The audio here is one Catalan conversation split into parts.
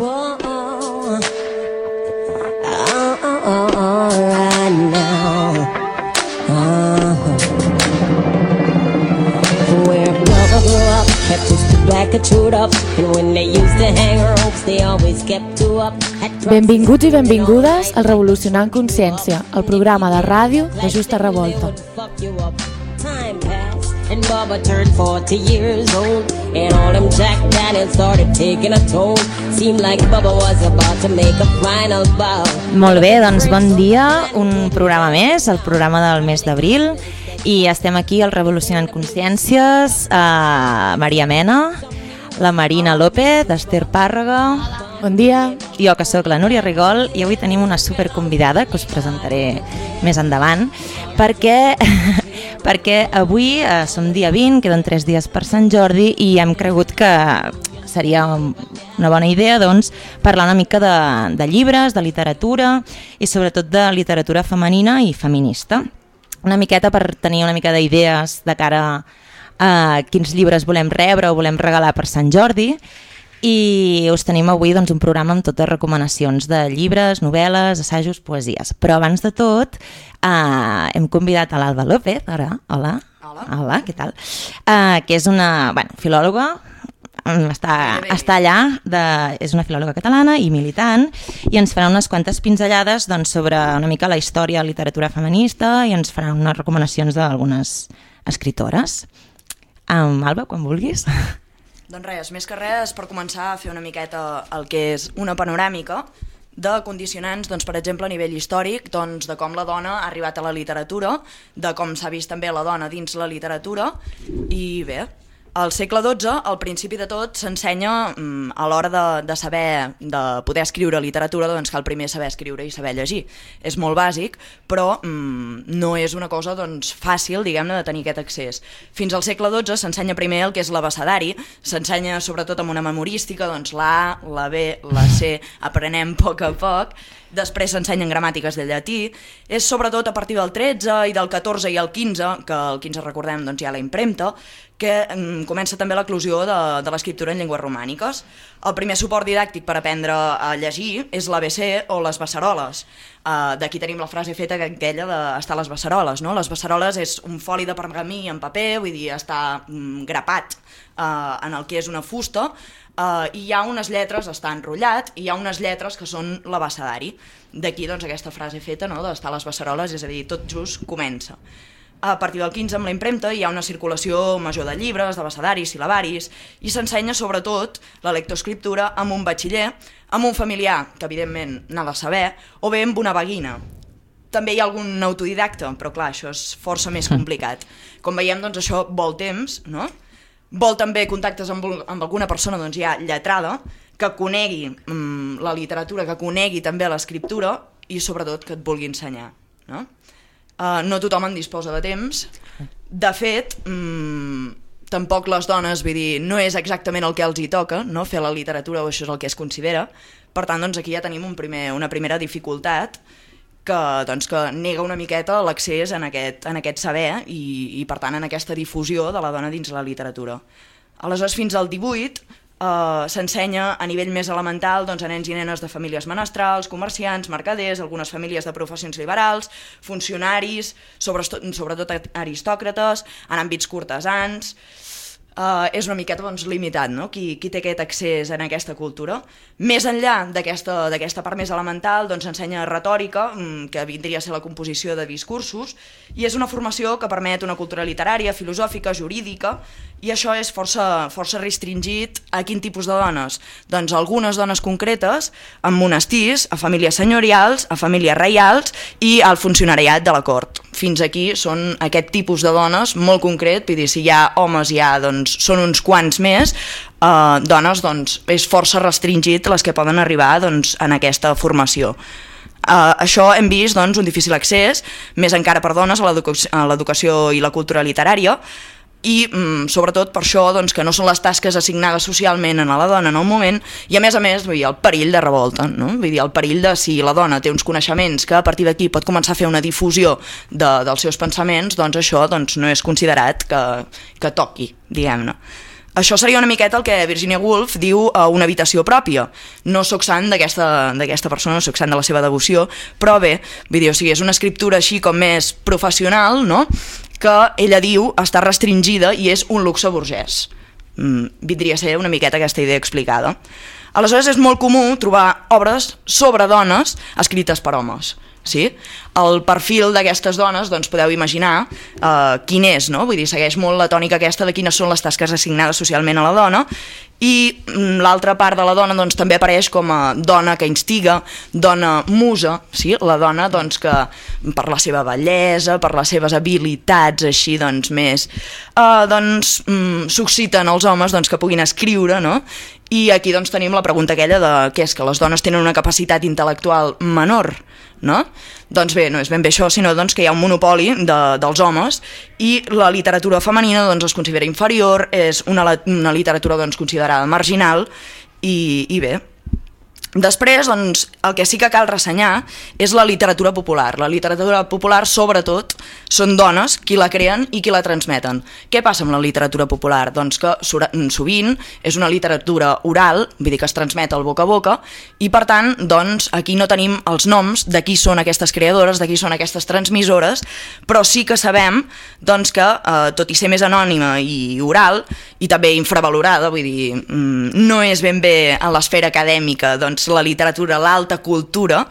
Oh, oh, up, kept up, and when they used to hang they always kept up. Benvinguts i benvingudes al Revolucionant Consciència, el programa de ràdio de Justa Revolta. Fuck you up. Time passed, and Bubba turned 40 years old, and all them Jack Daniels started taking a toll. Seemed like Bubba was about to make a final bow. Molt bé, doncs bon dia, un programa més, el programa del mes d'abril, i estem aquí al Revolucionant Consciències, a Maria Mena, la Marina López, Esther Pàrrega, Bon dia. jo que sóc la Núria Rigol, i avui tenim una superconvidada que us presentaré més endavant, perquè, perquè avui eh, som dia 20, queden 3 dies per Sant Jordi, i hem cregut que seria una bona idea doncs, parlar una mica de, de llibres, de literatura i sobretot de literatura femenina i feminista. Una miqueta per tenir una mica d'idees de cara a quins llibres volem rebre o volem regalar per Sant Jordi i us tenim avui doncs, un programa amb totes recomanacions de llibres, novel·les, assajos, poesies. Però abans de tot eh, hem convidat a l'Alba López, ara, hola. Hola. Hola, què tal? Eh, que és una bueno, filòloga, mm, està, està allà, de, és una filòloga catalana i militant, i ens farà unes quantes pinzellades doncs, sobre una mica la història de la literatura feminista i ens farà unes recomanacions d'algunes escritores. Um, Alba, quan vulguis. Doncs res, més que res, per començar a fer una miqueta el que és una panoràmica de condicionants, doncs, per exemple, a nivell històric, doncs, de com la dona ha arribat a la literatura, de com s'ha vist també la dona dins la literatura, i bé, al segle XII, al principi de tot, s'ensenya mm, a l'hora de, de saber, de poder escriure literatura, doncs cal primer saber escriure i saber llegir. És molt bàsic, però mm, no és una cosa doncs, fàcil, diguem-ne, de tenir aquest accés. Fins al segle XII s'ensenya primer el que és l'abecedari, s'ensenya sobretot amb una memorística, doncs la la B, la C, aprenem a poc a poc, després s'ensenyen gramàtiques del llatí, és sobretot a partir del 13 i del 14 i el 15, que el 15 recordem doncs, hi ha la impremta, que mm, comença també l'eclusió de, de l'escriptura en llengües romàniques. El primer suport didàctic per aprendre a llegir és l'ABC o les beceroles. Uh, D'aquí tenim la frase feta que aquella d'estar a les beceroles. No? Les beceroles és un foli de pergamí en paper, vull dir, està mm, grapat uh, en el que és una fusta, uh, i hi ha unes lletres, està enrotllat, i hi ha unes lletres que són l'abecedari. D'aquí doncs, aquesta frase feta no? d'estar a les beceroles, és a dir, tot just comença. A partir del 15, amb la impremta, hi ha una circulació major de llibres, d'abecedaris, sil·labaris, i s'ensenya sobretot la lectoescriptura amb un batxiller, amb un familiar, que evidentment n'ha de saber, o bé amb una vaguina. També hi ha algun autodidacta, però clar, això és força més complicat. Com veiem, doncs això vol temps, no? Vol també contactes amb, amb alguna persona doncs, ja lletrada, que conegui mm, la literatura, que conegui també l'escriptura i sobretot que et vulgui ensenyar. No? Uh, no tothom en disposa de temps. De fet, mm, tampoc les dones, vull dir, no és exactament el que els hi toca, no? fer la literatura o això és el que es considera. Per tant, doncs, aquí ja tenim un primer, una primera dificultat que, doncs, que nega una miqueta l'accés en, aquest, en aquest saber i, i, per tant, en aquesta difusió de la dona dins la literatura. Aleshores, fins al 18, Uh, s'ensenya a nivell més elemental doncs, a nens i nenes de famílies menestrals, comerciants, mercaders, algunes famílies de professions liberals, funcionaris, sobretot, sobretot aristòcrates, en àmbits cortesans... Uh, és una miqueta doncs, limitat no? qui, qui té aquest accés en aquesta cultura. Més enllà d'aquesta part més elemental, doncs ensenya retòrica, mm, que vindria a ser la composició de discursos, i és una formació que permet una cultura literària, filosòfica, jurídica, i això és força, força restringit a quin tipus de dones? Doncs algunes dones concretes, amb monestirs, a famílies senyorials, a famílies reials i al funcionariat de la cort. Fins aquí són aquest tipus de dones molt concret, vull dir, si hi ha homes ha, doncs són uns quants més, eh, dones doncs és força restringit les que poden arribar doncs, en aquesta formació. Uh, això hem vist doncs, un difícil accés, més encara per dones, a l'educació i la cultura literària, i mm, sobretot per això doncs, que no són les tasques assignades socialment a la dona en el moment i a més a més vull dir, el perill de revolta no? vull dir, el perill de si la dona té uns coneixements que a partir d'aquí pot començar a fer una difusió de, dels seus pensaments doncs això doncs, no és considerat que, que toqui diguem-ne Això seria una miqueta el que Virginia Woolf diu a una habitació pròpia. No sóc sant d'aquesta persona, no sóc sant de la seva devoció, però bé, vull dir, o sigui, és una escriptura així com més professional, no?, que ella diu està restringida i és un luxe burgès. Mm, vindria a ser una miqueta aquesta idea explicada. Aleshores és molt comú trobar obres sobre dones escrites per homes. Sí? El perfil d'aquestes dones, doncs podeu imaginar eh, quin és, no? Vull dir, segueix molt la tònica aquesta de quines són les tasques assignades socialment a la dona i mm, l'altra part de la dona doncs, també apareix com a dona que instiga, dona musa, sí? la dona doncs, que per la seva bellesa, per les seves habilitats així doncs, més, eh, doncs, mm, susciten els homes doncs, que puguin escriure no? I aquí doncs, tenim la pregunta aquella de què és que les dones tenen una capacitat intel·lectual menor, no? Doncs bé, no és ben bé això, sinó doncs, que hi ha un monopoli de, dels homes i la literatura femenina doncs, es considera inferior, és una, una literatura doncs, considerada marginal i, i bé, Després, doncs, el que sí que cal ressenyar és la literatura popular. La literatura popular, sobretot, són dones qui la creen i qui la transmeten. Què passa amb la literatura popular? Doncs que sovint és una literatura oral, vull dir que es transmet al boca a boca, i per tant, doncs, aquí no tenim els noms de qui són aquestes creadores, de qui són aquestes transmissores, però sí que sabem doncs, que, eh, tot i ser més anònima i oral, i també infravalorada, vull dir, mm, no és ben bé en l'esfera acadèmica, doncs, doncs, la literatura, l'alta cultura,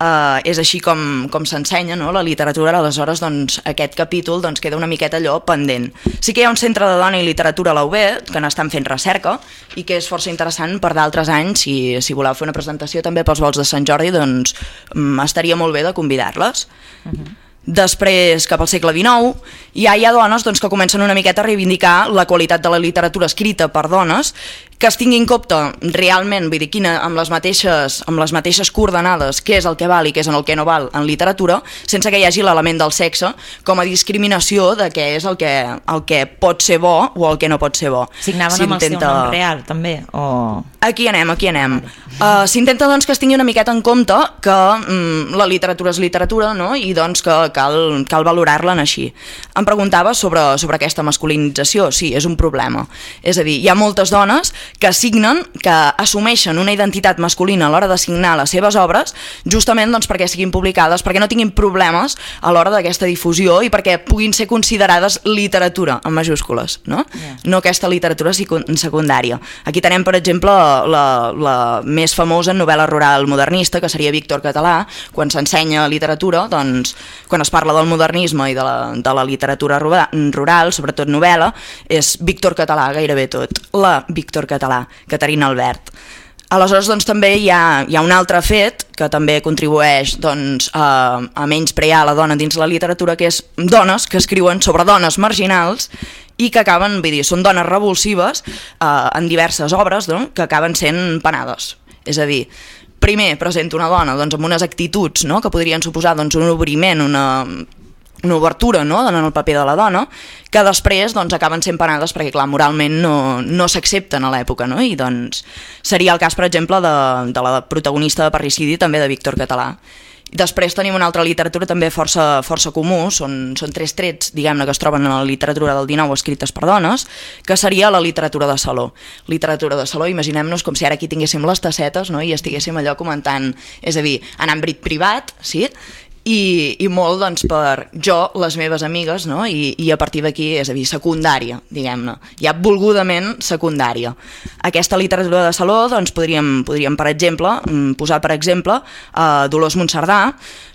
eh, és així com, com s'ensenya, no? la literatura, aleshores doncs, aquest capítol doncs, queda una miqueta allò pendent. Sí que hi ha un centre de dona i literatura a la UB, que n'estan fent recerca, i que és força interessant per d'altres anys, si, si voleu fer una presentació també pels vols de Sant Jordi, doncs mm, estaria molt bé de convidar-les. Uh mhm. -huh. Després, cap al segle XIX, ja hi ha dones doncs, que comencen una miqueta a reivindicar la qualitat de la literatura escrita per dones que es tingui en compte realment, vull dir, quina, amb, les mateixes, amb les mateixes coordenades, què és el que val i què és el que no val en literatura, sense que hi hagi l'element del sexe com a discriminació de què és el que, el que pot ser bo o el que no pot ser bo. Signaven si amb el seu nom real, també? O... Aquí anem, aquí anem. Uh, S'intenta doncs, que es tingui una miqueta en compte que um, la literatura és literatura no? i doncs que cal, cal valorar-la així. Em preguntava sobre, sobre aquesta masculinització. Sí, és un problema. És a dir, hi ha moltes dones que signen, que assumeixen una identitat masculina a l'hora de signar les seves obres, justament doncs, perquè siguin publicades, perquè no tinguin problemes a l'hora d'aquesta difusió i perquè puguin ser considerades literatura, en majúscules, no? Yeah. No aquesta literatura secundària. Aquí tenem, per exemple, la, la més famosa novel·la rural modernista, que seria Víctor Català, quan s'ensenya literatura, doncs, quan es parla del modernisme i de la, de la literatura rural, sobretot novel·la, és Víctor Català gairebé tot. La Víctor Català català, Caterina Albert. Aleshores, doncs, també hi ha, hi ha un altre fet que també contribueix doncs, a, a menys prear la dona dins la literatura, que és dones que escriuen sobre dones marginals i que acaben, vull dir, són dones revulsives eh, en diverses obres no? que acaben sent penades. És a dir, primer presenta una dona doncs, amb unes actituds no? que podrien suposar doncs, un obriment, una una obertura no? en el paper de la dona, que després doncs, acaben sent penades perquè clar, moralment no, no s'accepten a l'època. No? I doncs, seria el cas, per exemple, de, de la protagonista de Parricidi, també de Víctor Català. Després tenim una altra literatura també força, força comú, són, són tres trets diguem-ne que es troben en la literatura del 19 escrites per dones, que seria la literatura de saló. Literatura de saló, imaginem-nos com si ara aquí tinguéssim les tassetes no? i estiguéssim allò comentant, és a dir, en àmbit privat, sí? I, i molt doncs, per jo, les meves amigues, no? I, i a partir d'aquí, és a dir, secundària, diguem-ne, ja volgudament secundària. Aquesta literatura de saló, doncs, podríem, podríem per exemple, mm, posar per exemple uh, Dolors Montserdà,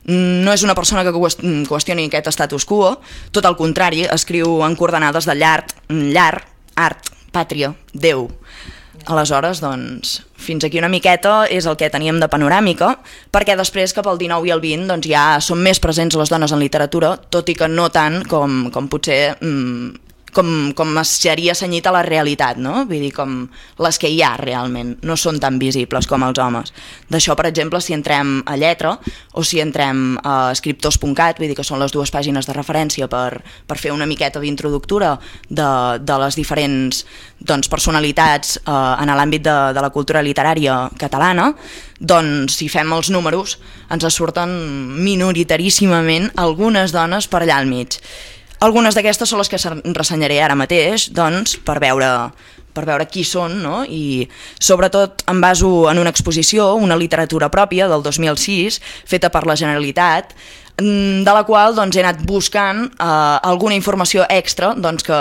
mm, no és una persona que qüestioni aquest status quo, tot el contrari, escriu en coordenades de llar, llar, art, pàtria, Déu, Aleshores, doncs, fins aquí una miqueta és el que teníem de panoràmica, perquè després cap al 19 i el 20 doncs, ja són més presents les dones en literatura, tot i que no tant com, com potser mm, com, com seria senyit a la realitat, no? Vull dir, com les que hi ha realment, no són tan visibles com els homes. D'això, per exemple, si entrem a lletra o si entrem a escriptors.cat, vull dir que són les dues pàgines de referència per, per fer una miqueta d'introductura de, de les diferents doncs, personalitats eh, en l'àmbit de, de la cultura literària catalana, doncs si fem els números ens surten minoritaríssimament algunes dones per allà al mig algunes d'aquestes són les que ressenyaré ara mateix, doncs, per veure, per veure qui són, no? i sobretot em baso en una exposició, una literatura pròpia del 2006, feta per la Generalitat, mm, de la qual doncs, he anat buscant eh, alguna informació extra doncs, que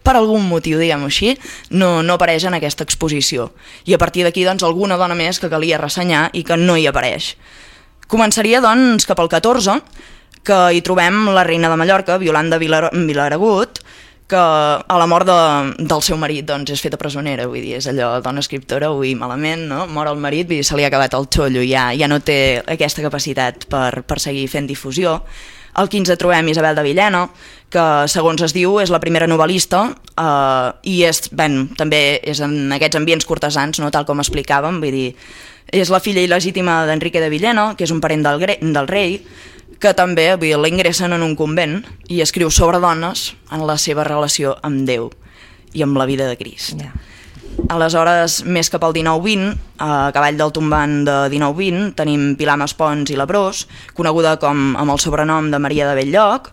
per algun motiu, diguem-ho així, no, no apareix en aquesta exposició. I a partir d'aquí, doncs, alguna dona més que calia ressenyar i que no hi apareix. Començaria, doncs, cap al 14, que hi trobem la reina de Mallorca, Violanda Vilar Vilaragut, que a la mort de, del seu marit doncs, és feta presonera, vull dir, és allò, dona escriptora, ui, malament, no? Mor el marit, vull dir, se li ha acabat el xollo, ja, ja no té aquesta capacitat per, per seguir fent difusió. Al 15 trobem Isabel de Villena, que segons es diu és la primera novel·lista eh, i és, ben, també és en aquests ambients cortesans, no? tal com explicàvem, vull dir, és la filla il·legítima d'Enrique de Villena, que és un parent del, del rei, que també l'ingressen en un convent i escriu sobre dones en la seva relació amb Déu i amb la vida de Crist. Yeah. Aleshores, més cap al 19-20, a cavall del tombant de 19-20, tenim Pilar Maspons i Labrós, coneguda com amb el sobrenom de Maria de Belllloc,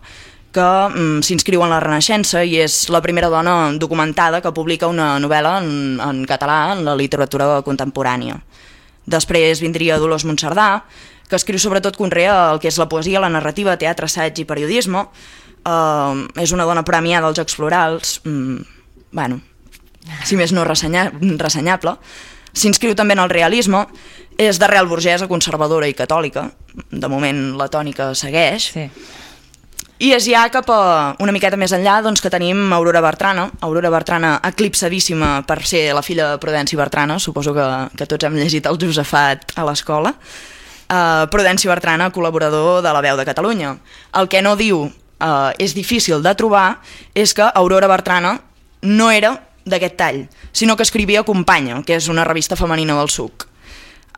que mm, s'inscriu en la Renaixença i és la primera dona documentada que publica una novel·la en, en català en la literatura contemporània. Després vindria Dolors Montserdà, que escriu sobretot conrea el que és la poesia, la narrativa, teatre, assaig i periodisme. Uh, és una dona premiada als Jocs Florals, mm, bueno, si més no ressenya, ressenyable. S'inscriu també en el realisme, és d'arrel burgesa, conservadora i catòlica, de moment la tònica segueix, sí. I és ja cap a una miqueta més enllà doncs, que tenim Aurora Bertrana, Aurora Bertrana eclipsadíssima per ser la filla de Prudenci Bertrana, suposo que, que tots hem llegit el Josefat a l'escola, uh, Prudenci Bertrana, col·laborador de la Veu de Catalunya. El que no diu uh, és difícil de trobar és que Aurora Bertrana no era d'aquest tall, sinó que escrivia Companya, que és una revista femenina del SUC.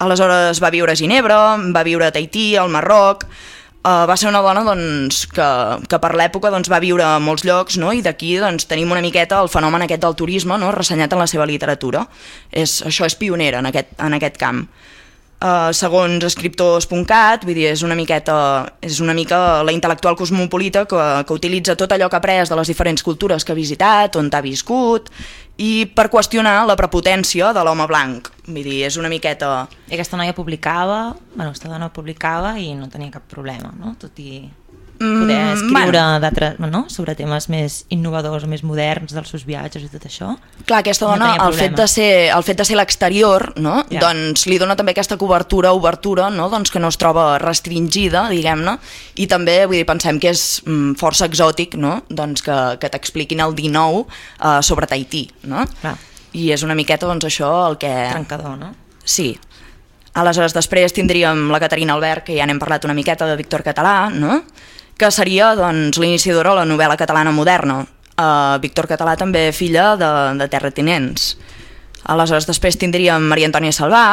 Aleshores va viure a Ginebra, va viure a Tahití, al Marroc, Uh, va ser una dona doncs, que, que per l'època doncs, va viure a molts llocs no? i d'aquí doncs, tenim una miqueta el fenomen aquest del turisme no? ressenyat en la seva literatura. És, això és pionera en aquest, en aquest camp uh, segons escriptors.cat, vull dir, és una miqueta, és una mica la intel·lectual cosmopolita que, que utilitza tot allò que ha après de les diferents cultures que ha visitat, on ha viscut, i per qüestionar la prepotència de l'home blanc. Vull dir, és una miqueta... I aquesta noia publicava, bueno, aquesta dona publicava i no tenia cap problema, no? Tot i poder mm, escriure bueno. no? sobre temes més innovadors, més moderns dels seus viatges i tot això. Clar, aquesta dona, no el, fet de ser, el fet de ser l'exterior, no? Ja. doncs li dona també aquesta cobertura, obertura, no? doncs que no es troba restringida, diguem-ne, i també vull dir, pensem que és mm, força exòtic no? doncs que, que t'expliquin el 19 uh, sobre Tahití. No? Clar. I és una miqueta doncs, això el que... Trencador, no? Sí, Aleshores, després tindríem la Caterina Albert, que ja n'hem parlat una miqueta, de Víctor Català, no? Que seria doncs, l'iniciadora de la novel·la catalana moderna. Uh, Víctor Català també filla de, de terratinents. Aleshores després tindríem Maria Antònia Salvà,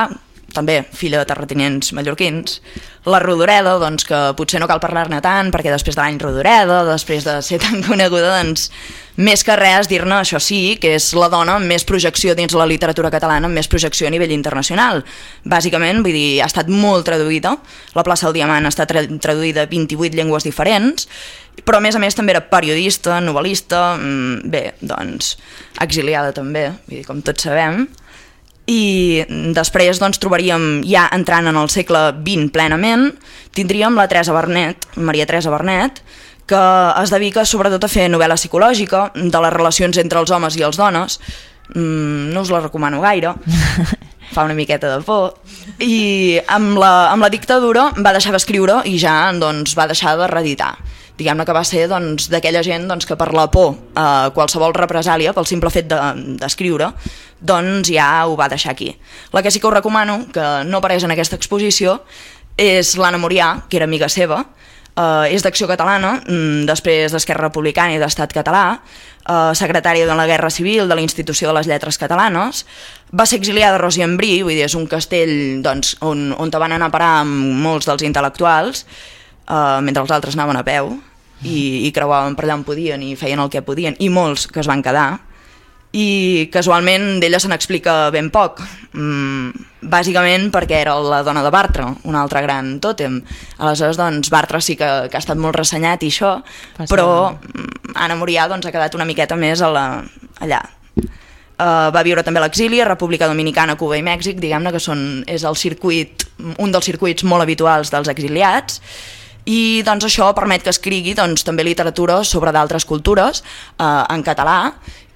també filla de terratinents mallorquins, la Rodoreda, doncs, que potser no cal parlar-ne tant, perquè després de l'any Rodoreda, després de ser tan coneguda, doncs, més que res dir-ne això sí, que és la dona amb més projecció dins la literatura catalana, amb més projecció a nivell internacional. Bàsicament, vull dir, ha estat molt traduïda, la plaça del Diamant està tra traduïda a 28 llengües diferents, però a més a més també era periodista, novel·lista, mm, bé, doncs, exiliada també, vull dir, com tots sabem, i després doncs, trobaríem, ja entrant en el segle XX plenament, tindríem la Teresa Bernet, Maria Teresa Bernet, que es dedica sobretot a fer novel·la psicològica de les relacions entre els homes i els dones. Mm, no us la recomano gaire, fa una miqueta de por. I amb la, amb la dictadura va deixar d'escriure i ja doncs, va deixar de reeditar diguem-ne que va ser doncs, d'aquella doncs, gent doncs, que per la por a qualsevol represàlia, pel simple fet d'escriure, de, doncs ja ho va deixar aquí. La que sí que us recomano, que no apareix en aquesta exposició, és l'Anna Morià, que era amiga seva, eh, és d'Acció Catalana, mm, després d'Esquerra Republicana i d'Estat Català, eh, secretària de la Guerra Civil de la Institució de les Lletres Catalanes, va ser exiliada a Rosiembrí, vull dir, és un castell doncs, on, on te van anar a parar molts dels intel·lectuals, uh, mentre els altres anaven a peu i, i creuaven per allà on podien i feien el que podien, i molts que es van quedar. I casualment d'ella se n'explica ben poc. Mm, bàsicament perquè era la dona de Bartra un altre gran tòtem. Aleshores doncs Bartra sí que, que ha estat molt ressenyat i això, Passa. però mm, Anna Morià doncs, ha quedat una miqueta més a la, allà. Uh, va viure també a l'exili a República Dominicana, Cuba i Mèxic, diguem-ne que són, és el circuit, un dels circuits molt habituals dels exiliats, i doncs això permet que escrigui doncs, també literatura sobre d'altres cultures uh, en català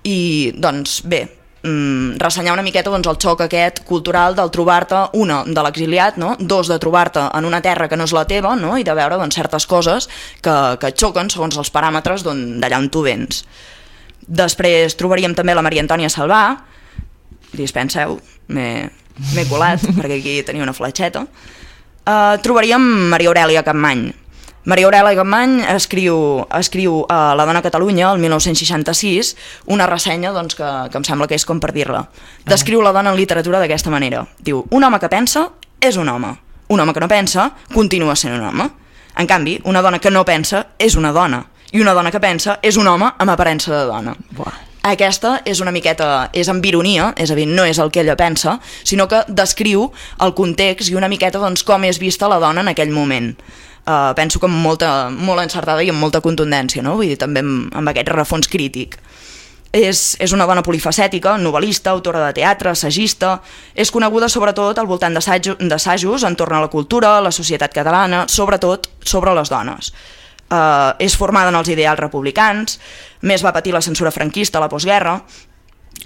i doncs bé, mm, ressenyar una miqueta doncs, el xoc aquest cultural del trobar-te, una, de l'exiliat, no? dos, de trobar-te en una terra que no és la teva no? i de veure doncs, certes coses que, que xoquen segons els paràmetres d'allà on tu vens. Després trobaríem també la Maria Antònia Salvà, dispenseu, m'he colat perquè aquí tenia una fletxeta. Uh, trobaríem Maria Aurelia Campmany. Maria Aurelia Campmany escriu, escriu a La dona Catalunya, el 1966, una ressenya doncs, que, que em sembla que és com per dir-la. Descriu la dona en literatura d'aquesta manera. Diu, un home que pensa és un home. Un home que no pensa continua sent un home. En canvi, una dona que no pensa és una dona i una dona que pensa és un home amb aparença de dona. Buah. Aquesta és una miqueta, és amb ironia, és a dir, no és el que ella pensa, sinó que descriu el context i una miqueta doncs, com és vista la dona en aquell moment. Uh, penso que amb molta, molt encertada i amb molta contundència, no? vull dir, també amb, amb aquest refons crític. És, és una dona polifacètica, novel·lista, autora de teatre, assagista, és coneguda sobretot al voltant d'assajos entorn a la cultura, la societat catalana, sobretot sobre les dones eh, és formada en els ideals republicans, més va patir la censura franquista a la postguerra,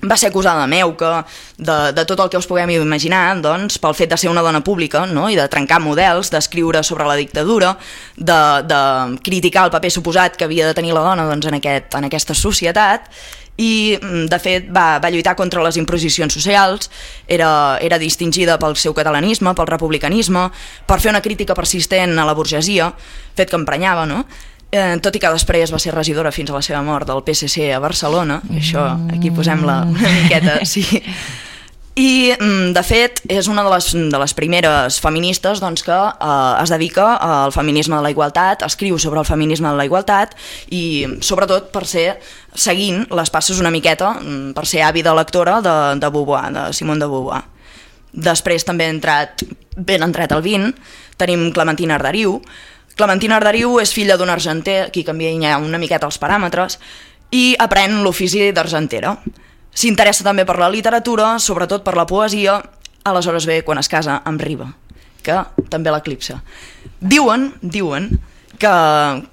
va ser acusada de meuca, de, de tot el que us puguem imaginar, doncs, pel fet de ser una dona pública no? i de trencar models, d'escriure sobre la dictadura, de, de criticar el paper suposat que havia de tenir la dona doncs, en, aquest, en aquesta societat, i mm, de fet va, va lluitar contra les imposicions socials, era, era distingida pel seu catalanisme, pel republicanisme, per fer una crítica persistent a la burgesia, fet que emprenyava, no? Eh, tot i que després va ser regidora fins a la seva mort del PSC a Barcelona, i això aquí posem la una miqueta, sí, i, mm, de fet, és una de les, de les primeres feministes doncs, que eh, es dedica al feminisme de la igualtat, escriu sobre el feminisme de la igualtat i, sobretot, per ser, seguint les passes una miqueta, mm, per ser àvida lectora de, de Beauvoir, de Simone de Beauvoir. Després també ha entrat, ben entrat al 20, tenim Clementina Arderiu. Clementina Arderiu és filla d'un argenter, aquí canvia una miqueta els paràmetres, i aprèn l'ofici d'argentera. S'interessa també per la literatura, sobretot per la poesia, aleshores ve quan es casa amb Riba, que també l'eclipsa. Diuen, diuen, que,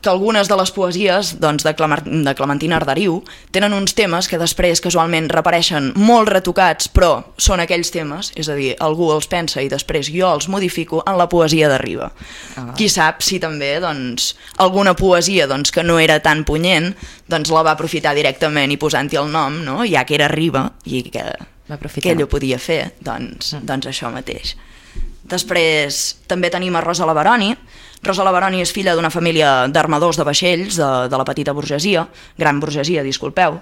que algunes de les poesies doncs, de, Clamar, de Clementina Arderiu tenen uns temes que després casualment repareixen molt retocats, però són aquells temes, és a dir, algú els pensa i després jo els modifico en la poesia de Riba. Ah. Qui sap si també doncs, alguna poesia doncs, que no era tan punyent doncs, la va aprofitar directament i posant-hi el nom, no? ja que era Riba i que, que ell ho podia fer, doncs, mm. doncs això mateix. Després també tenim a Rosa Lavaroni, Rosa Lavaroni és filla d'una família d'armadors de vaixells de, de la petita burgesia, gran burgesia, disculpeu.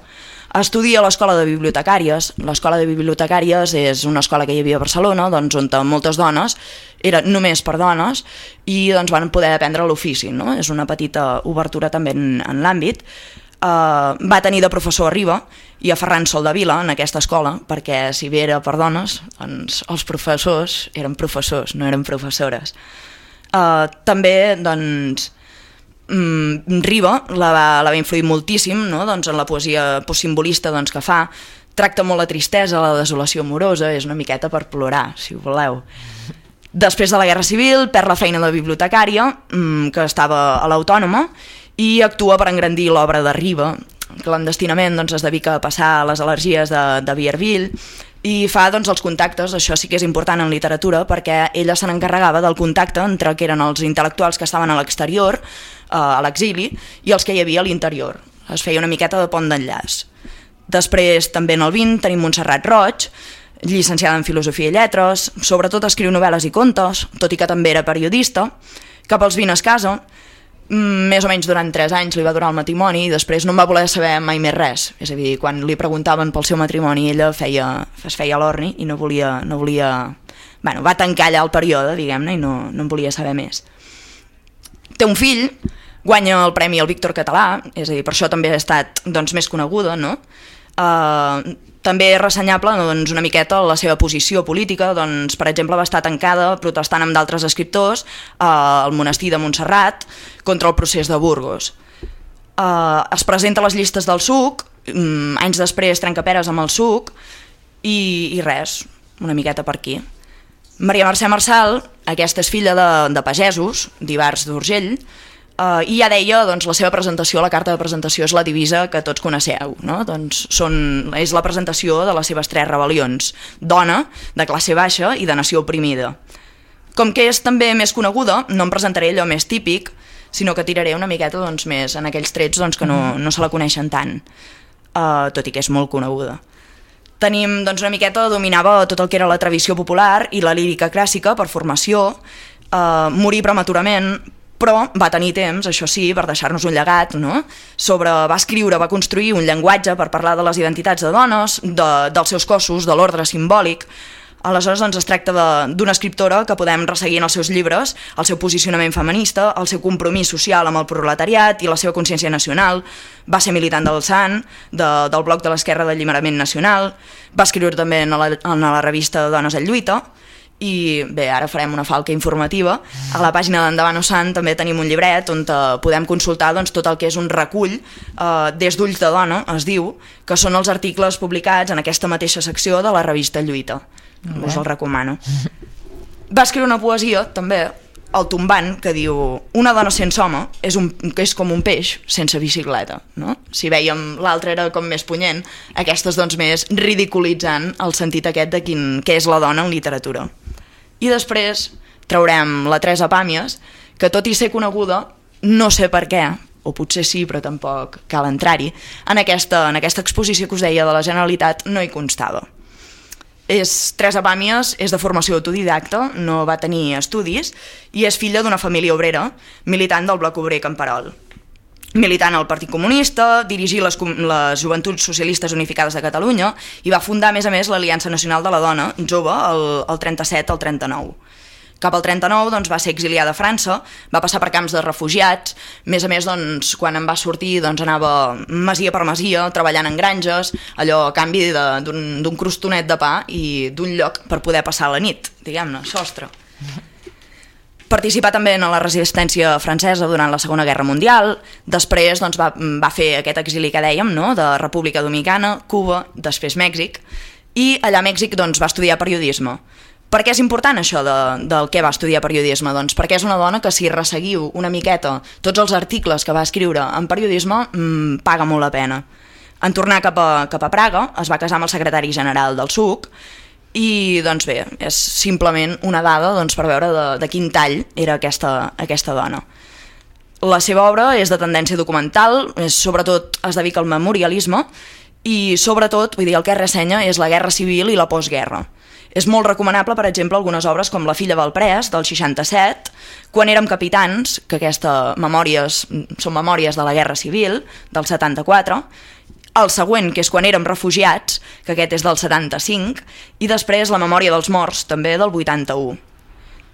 Estudia a l'Escola de Bibliotecàries. L'Escola de Bibliotecàries és una escola que hi havia a Barcelona, doncs, on moltes dones, era només per dones, i doncs, van poder aprendre l'ofici. No? És una petita obertura també en, en l'àmbit. Uh, va tenir de professor a Riba i a Ferran Soldavila en aquesta escola, perquè si bé era per dones, doncs els professors eren professors, no eren professores. Uh, també, doncs, mm, Riba la va, la va influir moltíssim no? doncs, en la poesia postsimbolista doncs, que fa, tracta molt la tristesa, la desolació amorosa, és una miqueta per plorar, si ho voleu. Després de la Guerra Civil perd la feina de bibliotecària, mmm, que estava a l'Autònoma, i actua per engrandir l'obra de Riba. Clandestinament doncs, es dedica a passar les al·lergies de, de Vierville, i fa doncs, els contactes, això sí que és important en literatura, perquè ella se n'encarregava del contacte entre que eren els intel·lectuals que estaven a l'exterior, eh, a l'exili, i els que hi havia a l'interior. Es feia una miqueta de pont d'enllaç. Després, també en el 20, tenim Montserrat Roig, llicenciada en Filosofia i Lletres, sobretot escriu novel·les i contes, tot i que també era periodista, cap als 20 es casa, més o menys durant 3 anys li va durar el matrimoni i després no en va voler saber mai més res. És a dir, quan li preguntaven pel seu matrimoni ella feia, es feia l'orni i no volia, no volia... Bueno, va tancar allà el període, diguem-ne, i no, no en volia saber més. Té un fill, guanya el Premi al Víctor Català, és a dir, per això també ha estat doncs, més coneguda, no? Uh, també és ressenyable doncs, una miqueta la seva posició política, doncs, per exemple va estar tancada protestant amb d'altres escriptors eh, al monestir de Montserrat contra el procés de Burgos. Eh, es presenta a les llistes del SUC mm, anys després trencaperes amb el suc i, i res, una miqueta per aquí. Maria Mercè Marçal, aquesta és filla de, de pagesos, d'Ibars d'Urgell, Uh, I ja deia, doncs, la seva presentació, la carta de presentació és la divisa que tots coneixeu, no? Doncs són, és la presentació de les seves tres rebel·lions, dona, de classe baixa i de nació oprimida. Com que és també més coneguda, no em presentaré allò més típic, sinó que tiraré una miqueta doncs, més en aquells trets doncs, que no, mm-hmm. no se la coneixen tant, uh, tot i que és molt coneguda. Tenim, doncs, una miqueta, dominava tot el que era la tradició popular i la lírica clàssica per formació, uh, morir prematurament, però va tenir temps, això sí, per deixar-nos un llegat, no? sobre, va escriure, va construir un llenguatge per parlar de les identitats de dones, de, dels seus cossos, de l'ordre simbòlic, Aleshores doncs, es tracta d'una escriptora que podem resseguir en els seus llibres el seu posicionament feminista, el seu compromís social amb el proletariat i la seva consciència nacional. Va ser militant del SAN, de, del bloc de l'Esquerra d'Alliberament Nacional, va escriure també en la, en la revista Dones en Lluita, i bé, ara farem una falca informativa. A la pàgina d'Endavant o Sant també tenim un llibret on eh, podem consultar doncs, tot el que és un recull eh, des d'Ulls de Dona, es diu, que són els articles publicats en aquesta mateixa secció de la revista Lluita. Us el recomano. Va escriure una poesia, també, el tombant, que diu una dona sense home és, un, que és com un peix sense bicicleta. No? Si veiem l'altre era com més punyent, aquesta és doncs, més ridiculitzant el sentit aquest de quin, què és la dona en literatura. I després traurem la Teresa Pàmies, que tot i ser coneguda, no sé per què, o potser sí, però tampoc cal entrar-hi, en, aquesta, en aquesta exposició que us deia de la Generalitat no hi constava. És Teresa Pàmies, és de formació autodidacta, no va tenir estudis, i és filla d'una família obrera, militant del bloc obrer Camperol militant al Partit Comunista, dirigir les, les Joventuts Socialistes Unificades de Catalunya i va fundar, a més a més, l'Aliança Nacional de la Dona, jove, el, el 37 al 39. Cap al 39 doncs, va ser exiliada a França, va passar per camps de refugiats, a més a més doncs, quan en va sortir doncs, anava masia per masia, treballant en granges, allò a canvi d'un crostonet de pa i d'un lloc per poder passar la nit, diguem-ne, sostre. Participà també en la resistència francesa durant la Segona Guerra Mundial, després doncs, va, va fer aquest exili que dèiem, no? de República Dominicana, Cuba, després Mèxic, i allà a Mèxic doncs, va estudiar periodisme. Per què és important això de, del que va estudiar periodisme? Doncs perquè és una dona que si resseguiu una miqueta tots els articles que va escriure en periodisme mmm, paga molt la pena. En tornar cap a, cap a Praga es va casar amb el secretari general del SUC i doncs bé, és simplement una dada doncs, per veure de, de quin tall era aquesta, aquesta dona. La seva obra és de tendència documental, és, sobretot es dedica al memorialisme i sobretot, vull dir, el que ressenya és la guerra civil i la postguerra. És molt recomanable, per exemple, algunes obres com La filla Valprès, del 67, Quan érem capitans, que aquesta memòries són memòries de la guerra civil, del 74, el següent, que és quan érem refugiats, que aquest és del 75, i després la memòria dels morts, també del 81.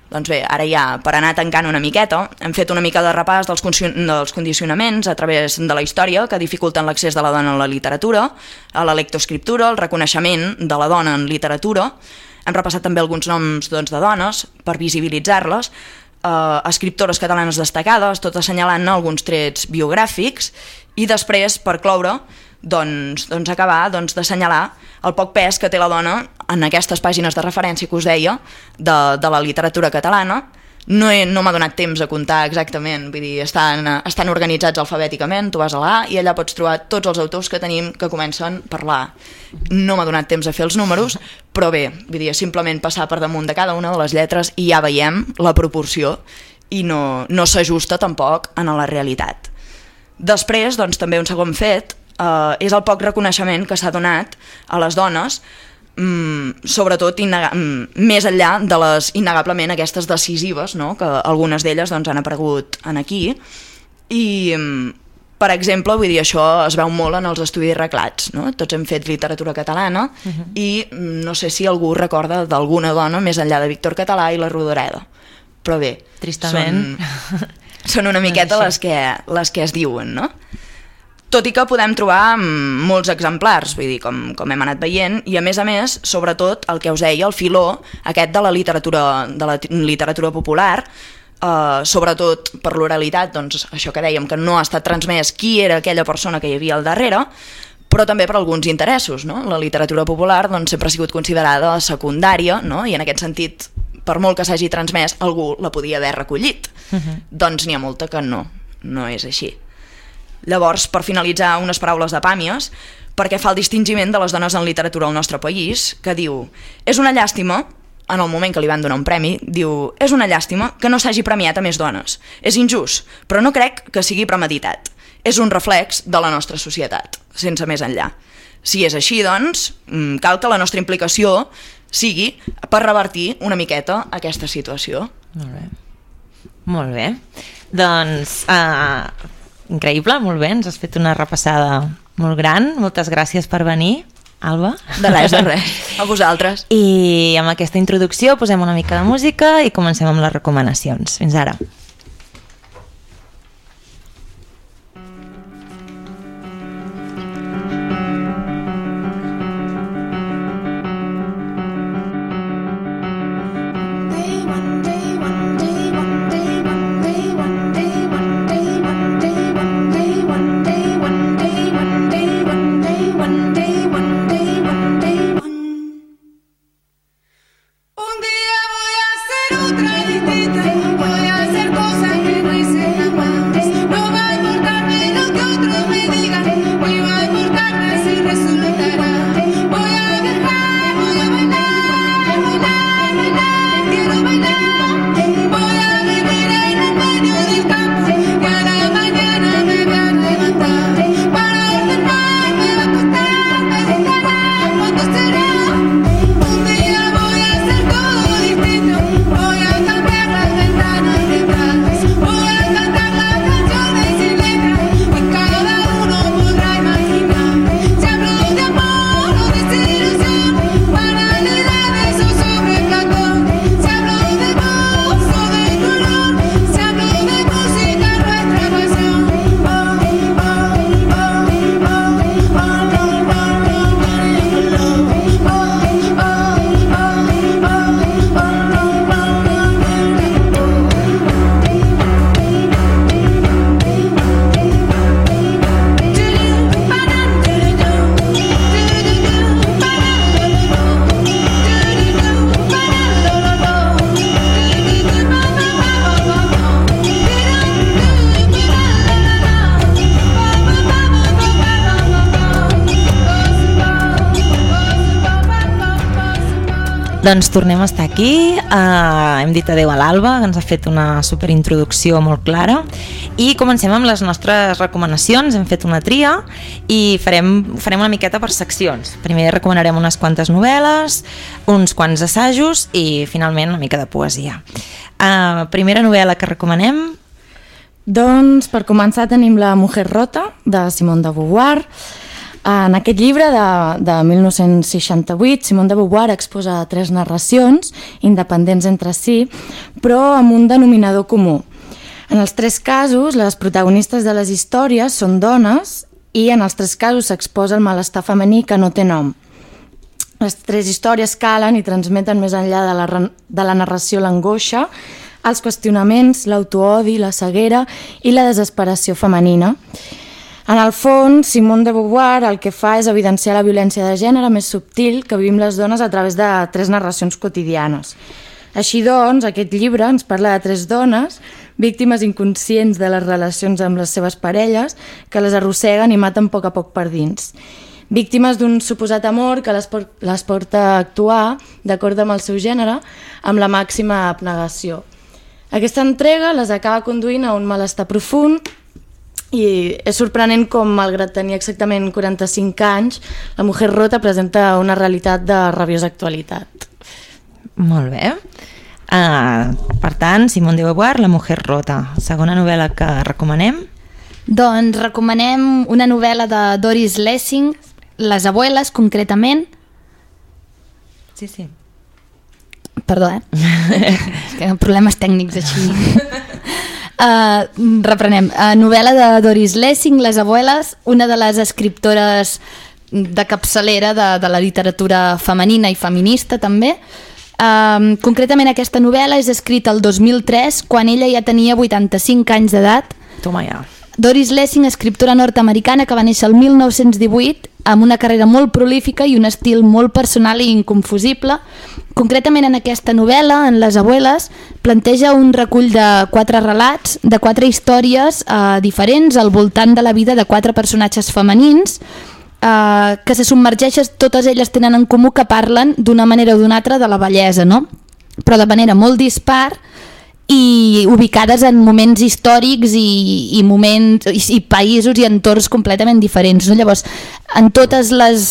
Doncs bé, ara ja, per anar tancant una miqueta, hem fet una mica de repàs dels, dels condicionaments a través de la història que dificulten l'accés de la dona a la literatura, a la lectoescriptura, el reconeixement de la dona en literatura, hem repassat també alguns noms doncs, de dones per visibilitzar-les, eh, escriptores catalanes destacades, tot assenyalant alguns trets biogràfics, i després, per cloure, doncs, doncs acabar doncs, d'assenyalar el poc pes que té la dona en aquestes pàgines de referència que us deia de, de la literatura catalana. No, no m'ha donat temps a comptar exactament, vull dir, estan, estan organitzats alfabèticament, tu vas a l'A i allà pots trobar tots els autors que tenim que comencen per l'A. No m'ha donat temps a fer els números, però bé, vull dir, simplement passar per damunt de cada una de les lletres i ja veiem la proporció i no, no s'ajusta tampoc a la realitat. Després, doncs, també un segon fet eh, és el poc reconeixement que s'ha donat a les dones mm, sobretot mm, més enllà de les innegablement aquestes decisives no? que algunes d'elles doncs, han aparegut en aquí i mm, per exemple, vull dir, això es veu molt en els estudis reclats, no? Tots hem fet literatura catalana uh -huh. i mm, no sé si algú recorda d'alguna dona més enllà de Víctor Català i la Rodoreda. Però bé, Tristament. Són, són una miqueta les que, les que es diuen, no? Tot i que podem trobar mm, molts exemplars, vull dir, com, com hem anat veient, i a més a més, sobretot, el que us deia, el filó aquest de la literatura, de la literatura popular, eh, sobretot per l'oralitat, doncs això que dèiem, que no ha estat transmès qui era aquella persona que hi havia al darrere, però també per alguns interessos. No? La literatura popular doncs, sempre ha sigut considerada secundària no? i en aquest sentit, per molt que s'hagi transmès, algú la podia haver recollit. Uh -huh. Doncs n'hi ha molta que no, no és així. Llavors, per finalitzar, unes paraules de Pàmies, perquè fa el distingiment de les dones en literatura al nostre país, que diu «És una llàstima en el moment que li van donar un premi, diu «És una llàstima que no s'hagi premiat a més dones. És injust, però no crec que sigui premeditat. És un reflex de la nostra societat, sense més enllà. Si és així, doncs, mm, cal que la nostra implicació sigui per revertir una miqueta aquesta situació. Molt bé. Molt bé. Doncs, uh, increïble, molt bé, ens has fet una repassada molt gran. Moltes gràcies per venir, Alba. De res, de res. A vosaltres. I amb aquesta introducció posem una mica de música i comencem amb les recomanacions. Fins ara. Doncs tornem a estar aquí, uh, hem dit adeu a l'Alba, que ens ha fet una superintroducció molt clara, i comencem amb les nostres recomanacions, hem fet una tria i farem, farem una miqueta per seccions. Primer recomanarem unes quantes novel·les, uns quants assajos i finalment una mica de poesia. Uh, primera novel·la que recomanem? Doncs per començar tenim La mujer rota, de Simone de Beauvoir, en aquest llibre de, de 1968, Simone de Beauvoir exposa tres narracions, independents entre si, però amb un denominador comú. En els tres casos, les protagonistes de les històries són dones i en els tres casos s'exposa el malestar femení que no té nom. Les tres històries calen i transmeten més enllà de la, de la narració l'angoixa, els qüestionaments, l'autoodi, la ceguera i la desesperació femenina. En el fons, Simone de Beauvoir el que fa és evidenciar la violència de gènere més subtil que vivim les dones a través de tres narracions quotidianes. Així doncs, aquest llibre ens parla de tres dones, víctimes inconscients de les relacions amb les seves parelles, que les arrosseguen i maten a poc a poc per dins. Víctimes d'un suposat amor que les, por les porta a actuar, d'acord amb el seu gènere, amb la màxima abnegació. Aquesta entrega les acaba conduint a un malestar profund i és sorprenent com, malgrat tenir exactament 45 anys, la mujer rota presenta una realitat de rabiosa actualitat. Molt bé. Uh, per tant, Simone de Beauvoir, La mujer rota. Segona novel·la que recomanem? Doncs recomanem una novel·la de Doris Lessing, Les abueles, concretament. Sí, sí. Perdó, eh? que problemes tècnics així. Uh, reprenem. Uh, novel·la de Doris Lessing, Les abueles, una de les escriptores de capçalera de, de la literatura femenina i feminista també. Uh, concretament aquesta novel·la és escrita el 2003 quan ella ja tenia 85 anys d'edat. Toma ja. Doris Lessing, escriptora nord-americana que va néixer el 1918 amb una carrera molt prolífica i un estil molt personal i inconfusible. Concretament en aquesta novel·la, en Les abueles, planteja un recull de quatre relats, de quatre històries eh, diferents al voltant de la vida de quatre personatges femenins eh, que se submergeixen, totes elles tenen en comú que parlen d'una manera o d'una altra de la bellesa, no? però de manera molt dispar i ubicades en moments històrics i, i moments i, i països i entorns completament diferents. No? Llavors, en, totes les,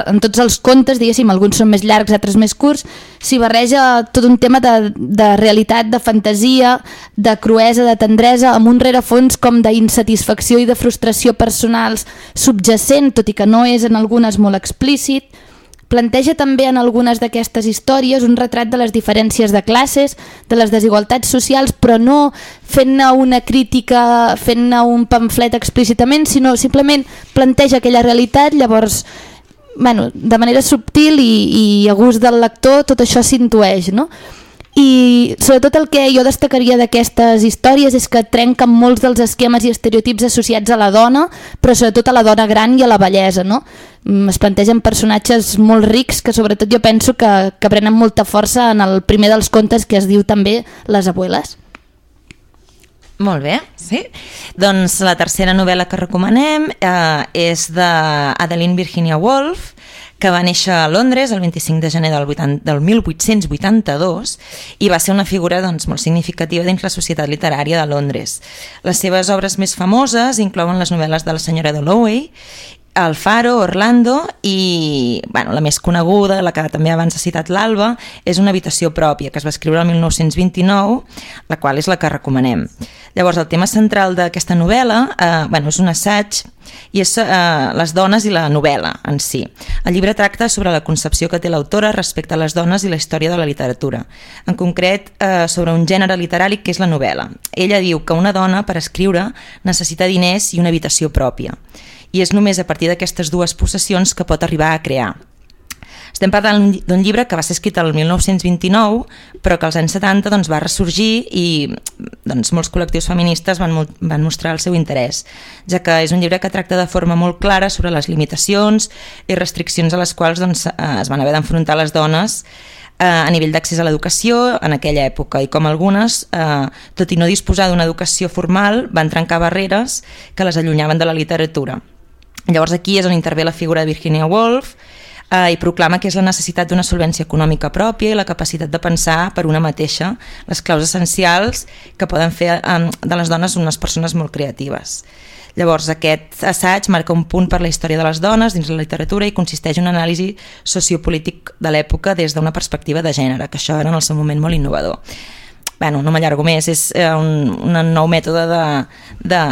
en tots els contes, diguéssim, alguns són més llargs, altres més curts, s'hi barreja tot un tema de, de realitat, de fantasia, de cruesa, de tendresa, amb un rerefons com d'insatisfacció i de frustració personals subjacent, tot i que no és en algunes molt explícit, Planteja també en algunes d'aquestes històries un retrat de les diferències de classes, de les desigualtats socials, però no fent-ne una crítica, fent-ne un pamflet explícitament, sinó simplement planteja aquella realitat, llavors bueno, de manera subtil i, i a gust del lector tot això s'intueix, no? I sobretot el que jo destacaria d'aquestes històries és que trenquen molts dels esquemes i estereotips associats a la dona, però sobretot a la dona gran i a la bellesa. No? Mm, es plantegen personatges molt rics que sobretot jo penso que, que prenen molta força en el primer dels contes que es diu també Les abueles. Molt bé, sí. Doncs la tercera novel·la que recomanem eh, és d'Adeline Virginia Woolf, que va néixer a Londres el 25 de gener del, 80, del 1882 i va ser una figura doncs, molt significativa dins la societat literària de Londres. Les seves obres més famoses inclouen les novel·les de la senyora Dalloway el Faro, Orlando i bueno, la més coneguda, la que també abans ha citat l'Alba, és una habitació pròpia que es va escriure el 1929, la qual és la que recomanem. Llavors, el tema central d'aquesta novel·la eh, bueno, és un assaig i és eh, les dones i la novel·la en si. El llibre tracta sobre la concepció que té l'autora respecte a les dones i la història de la literatura. En concret, eh, sobre un gènere literari que és la novel·la. Ella diu que una dona, per escriure, necessita diners i una habitació pròpia i és només a partir d'aquestes dues possessions que pot arribar a crear. Estem parlant d'un llibre que va ser escrit el 1929, però que als anys 70 doncs, va ressorgir i doncs, molts col·lectius feministes van, van mostrar el seu interès, ja que és un llibre que tracta de forma molt clara sobre les limitacions i restriccions a les quals doncs, eh, es van haver d'enfrontar les dones eh, a nivell d'accés a l'educació en aquella època i com algunes, eh, tot i no disposar d'una educació formal, van trencar barreres que les allunyaven de la literatura. Llavors aquí és on intervé la figura de Virginia Woolf eh, i proclama que és la necessitat d'una solvència econòmica pròpia i la capacitat de pensar per una mateixa les claus essencials que poden fer eh, de les dones unes persones molt creatives. Llavors, aquest assaig marca un punt per la història de les dones dins la literatura i consisteix en un anàlisi sociopolític de l'època des d'una perspectiva de gènere, que això era en el seu moment molt innovador. Bueno, no m'allargo més, és eh, un, un nou mètode de, de,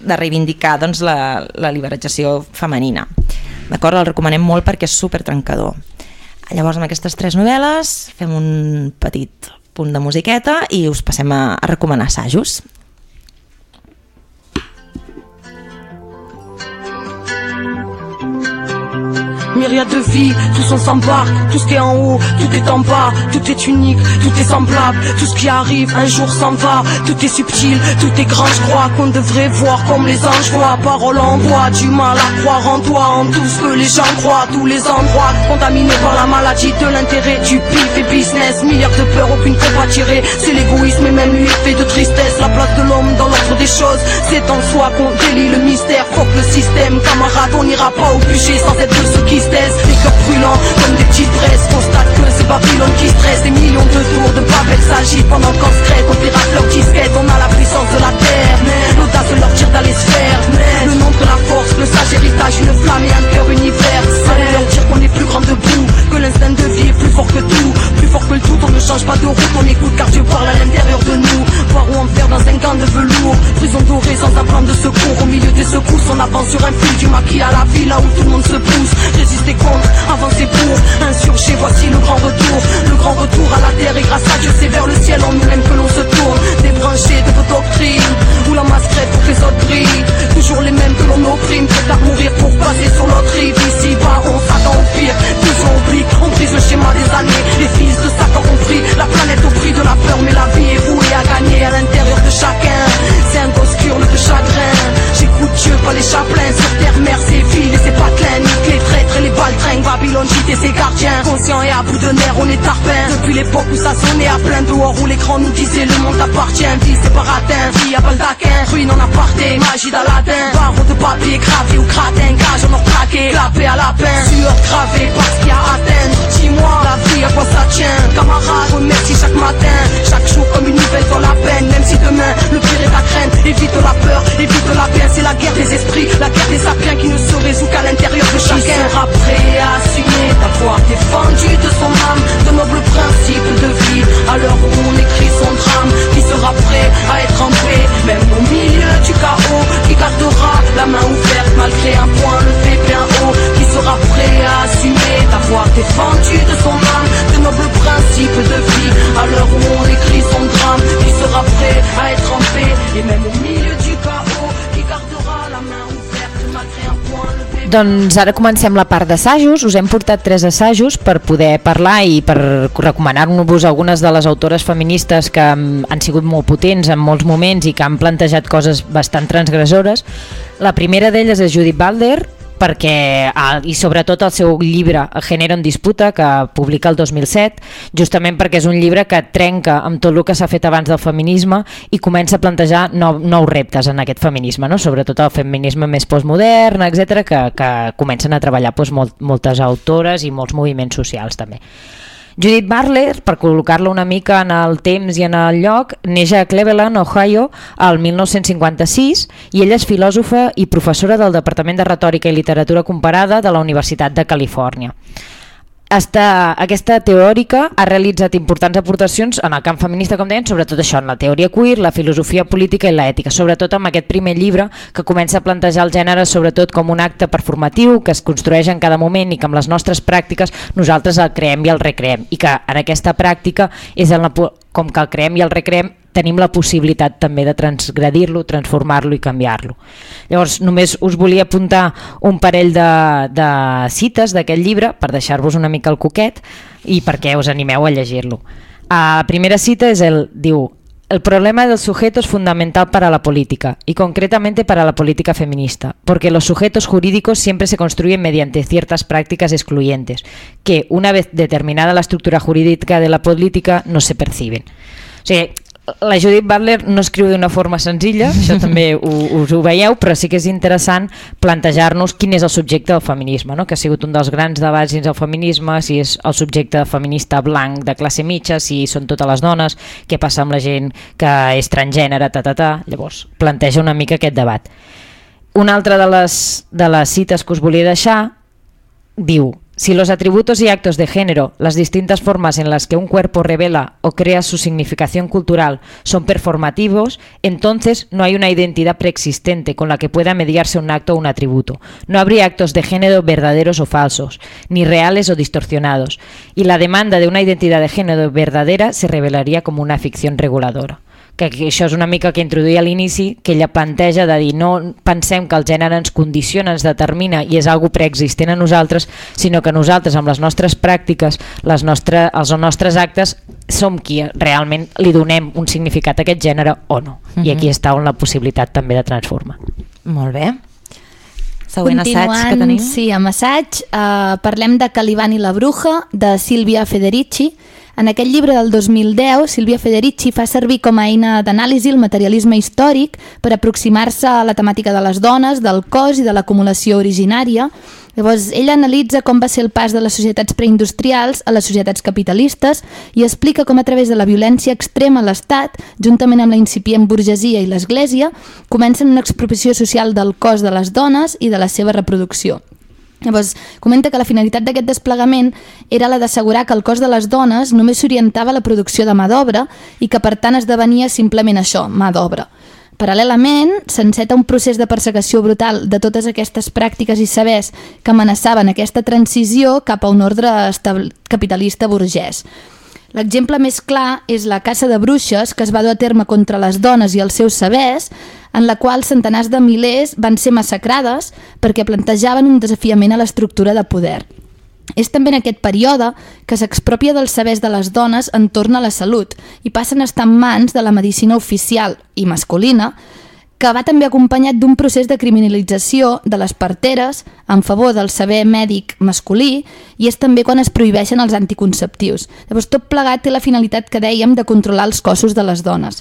de reivindicar doncs, la, la liberalització femenina. D'acord? El recomanem molt perquè és super trencador. Llavors, amb aquestes tres novel·les fem un petit punt de musiqueta i us passem a, a recomanar assajos. Myriade de vies, tous on s'embarque, tout ce qui est en haut, tout est en bas, tout est unique, tout est semblable, tout ce qui arrive un jour s'en va, tout est subtil, tout est grand, je crois qu'on devrait voir comme les anges voient, parole en voix, du mal à croire en toi, en tout ce que les gens croient, tous les endroits contaminés par la maladie de l'intérêt, du pif et business, milliards de peurs, aucune à tirer, c'est l'égoïsme et même lui fait de tristesse, la place l'homme dans l'ordre des choses, c'est en soi qu'on délie le mystère, faut le système, camarade, on n'ira pas au bûcher sans être de ceux qui les cœurs brûlants comme des petites braises Constate que c'est Babylone qui stresse. Des millions de tours de Babel s'agitent pendant qu'en secret On pirate leur disquette, on a la puissance de la terre dans les sphères. Le nom de la force, le sage héritage, une flamme et un cœur universel Leur dire qu'on est plus grand debout Que l'instinct de vie est plus fort que tout. Plus fort que le tout, on ne change pas de route On écoute car Dieu parle à l'intérieur de nous. Voir où en faire dans un gant de velours Prison dorée sans un plan de secours. Au milieu des secousses, on avance sur un fil Du maquis à la ville, là où tout le monde se pousse. Résister contre, avancer pour Insurger, voici le grand retour. Le grand retour à la terre et grâce à Dieu c'est vers le ciel On nous aime que l'on se tourne De vos doctrines Où la masquerade pour que les autres brillent Toujours les mêmes que l'on opprime Prêt à mourir pour passer sur notre rive. Ici bas on s'attend Vision oblique, on brise le schéma des années Les fils de Satan ont pris la planète au prix de la peur Mais la vie est vouée à gagner à l'intérieur de chacun. C'est un gosse le Dieu, pas les chaplains, sur terre, merci et filles, et c'est pas les traîtres et les baltringues, Babylone JT ses gardiens, conscient et à bout de nerfs, on est tarpin, depuis l'époque où ça sonnait à plein dehors, où l'écran nous disait le monde appartient, vie c'est pas vie à baldaquin, ruine en aparté, magie d'Aladin. Barreau de papier gravé ou gratin, gage en or plaqué, clapé à la peine. Sueur gravé parce qu'il y a atteindre. Dis-moi, la vie à quoi ça tient? Camarade, remercie chaque matin, chaque jour comme une nouvelle dans la peine. Même si demain le pire est à craindre, évite la peur, évite la peine. C'est la guerre des esprits, la guerre des sapiens qui ne se résout qu'à l'intérieur de chacun. Qui sera prêt à assumer d'avoir défendu de son âme de nobles principes de vie À l'heure où on écrit son drame Qui sera prêt à être en paix Même au milieu du chaos Qui gardera la main ouverte malgré un point levé bien haut Qui sera prêt à assumer d'avoir défendu de son âme De nobles principes de vie À l'heure où on écrit son drame Qui sera prêt à être en paix Et même au milieu Doncs ara comencem la part d'assajos. Us hem portat tres assajos per poder parlar i per recomanar-vos algunes de les autores feministes que han sigut molt potents en molts moments i que han plantejat coses bastant transgressores. La primera d'elles és Judith Balder, perquè, ah, i sobretot el seu llibre Género en disputa, que publica el 2007, justament perquè és un llibre que trenca amb tot el que s'ha fet abans del feminisme i comença a plantejar nou, nous reptes en aquest feminisme, no? sobretot el feminisme més postmodern, etc que, que comencen a treballar doncs, molt, moltes autores i molts moviments socials també. Judith Butler, per col·locar-la una mica en el temps i en el lloc, neix a Cleveland, Ohio, al 1956 i ella és filòsofa i professora del Departament de Retòrica i Literatura Comparada de la Universitat de Califòrnia. Està, aquesta teòrica ha realitzat importants aportacions en el camp feminista, com deien, sobretot això, en la teoria queer, la filosofia política i l'ètica, sobretot amb aquest primer llibre que comença a plantejar el gènere sobretot com un acte performatiu que es construeix en cada moment i que amb les nostres pràctiques nosaltres el creem i el recreem i que en aquesta pràctica és en la, com que el creem i el recreem tenim la possibilitat també de transgredir-lo, transformar-lo i canviar-lo. Llavors, només us volia apuntar un parell de, de cites d'aquest llibre per deixar-vos una mica el coquet i perquè us animeu a llegir-lo. La primera cita és el, diu, El problema del sujeto es fundamental para la política, y concretamente para la política feminista, porque los sujetos jurídicos siempre se construyen mediante ciertas prácticas excluyentes, que, una vez determinada la estructura jurídica de la política, no se perciben. O sigui, la Judith Butler no escriu d'una forma senzilla, això també ho, us ho veieu, però sí que és interessant plantejar-nos quin és el subjecte del feminisme, no? que ha sigut un dels grans debats dins el feminisme, si és el subjecte feminista blanc de classe mitja, si són totes les dones, què passa amb la gent que és transgènere, ta, ta, ta. llavors planteja una mica aquest debat. Una altra de les, de les cites que us volia deixar diu Si los atributos y actos de género, las distintas formas en las que un cuerpo revela o crea su significación cultural son performativos, entonces no hay una identidad preexistente con la que pueda mediarse un acto o un atributo. No habría actos de género verdaderos o falsos, ni reales o distorsionados, y la demanda de una identidad de género verdadera se revelaría como una ficción reguladora que això és una mica que introduïa a l'inici, que ella planteja de dir no pensem que el gènere ens condiciona, ens determina i és algo preexistent a nosaltres, sinó que nosaltres amb les nostres pràctiques, les nostre, els nostres actes, som qui realment li donem un significat a aquest gènere o no. Uh -huh. I aquí està on la possibilitat també de transformar. Molt bé. Següent Continuant, assaig que tenim. Sí, amb assaig, eh, parlem de Caliban i la bruja, de Sílvia Federici. En aquest llibre del 2010, Sílvia Federici fa servir com a eina d'anàlisi el materialisme històric per aproximar-se a la temàtica de les dones, del cos i de l'acumulació originària. Llavors, ella analitza com va ser el pas de les societats preindustrials a les societats capitalistes i explica com a través de la violència extrema a l'Estat, juntament amb la incipient burgesia i l'Església, comencen una expropiació social del cos de les dones i de la seva reproducció. Llavors, comenta que la finalitat d'aquest desplegament era la d'assegurar que el cos de les dones només s'orientava a la producció de mà d'obra i que per tant esdevenia simplement això, mà d'obra. Paral·lelament, s'enceta un procés de persecució brutal de totes aquestes pràctiques i sabers que amenaçaven aquesta transició cap a un ordre capitalista burgès. L'exemple més clar és la caça de bruixes que es va dur a terme contra les dones i els seus sabers, en la qual centenars de milers van ser massacrades perquè plantejaven un desafiament a l'estructura de poder. És també en aquest període que s'expropia dels sabers de les dones en torn a la salut i passen a estar en mans de la medicina oficial i masculina que va també acompanyat d'un procés de criminalització de les parteres en favor del saber mèdic masculí i és també quan es prohibeixen els anticonceptius. Llavors, tot plegat té la finalitat que dèiem de controlar els cossos de les dones.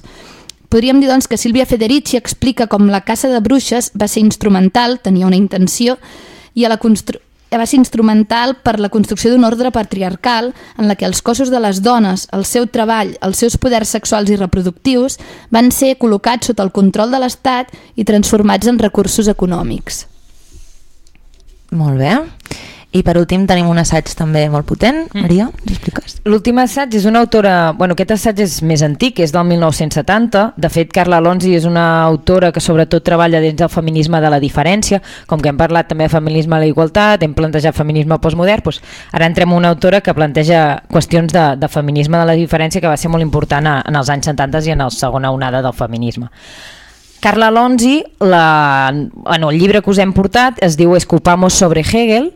Podríem dir doncs, que Sílvia Federici explica com la caça de bruixes va ser instrumental, tenia una intenció, i a la constru va ser instrumental per la construcció d'un ordre patriarcal en la que els cossos de les dones, el seu treball, els seus poders sexuals i reproductius van ser col·locats sota el control de l'Estat i transformats en recursos econòmics. Molt bé. I per últim tenim un assaig també molt potent. Mm. Maria, ens expliques? L'últim assaig és una autora... Bueno, aquest assaig és més antic, és del 1970. De fet, Carla Alonzi és una autora que sobretot treballa dins del feminisme de la diferència. Com que hem parlat també de feminisme a la igualtat, hem plantejat feminisme postmodern, doncs ara entrem una autora que planteja qüestions de, de feminisme de la diferència que va ser molt important a, en els anys 70 i en la segona onada del feminisme. Carla Alonzi, la, bueno, el llibre que us hem portat es diu Escupamos sobre Hegel,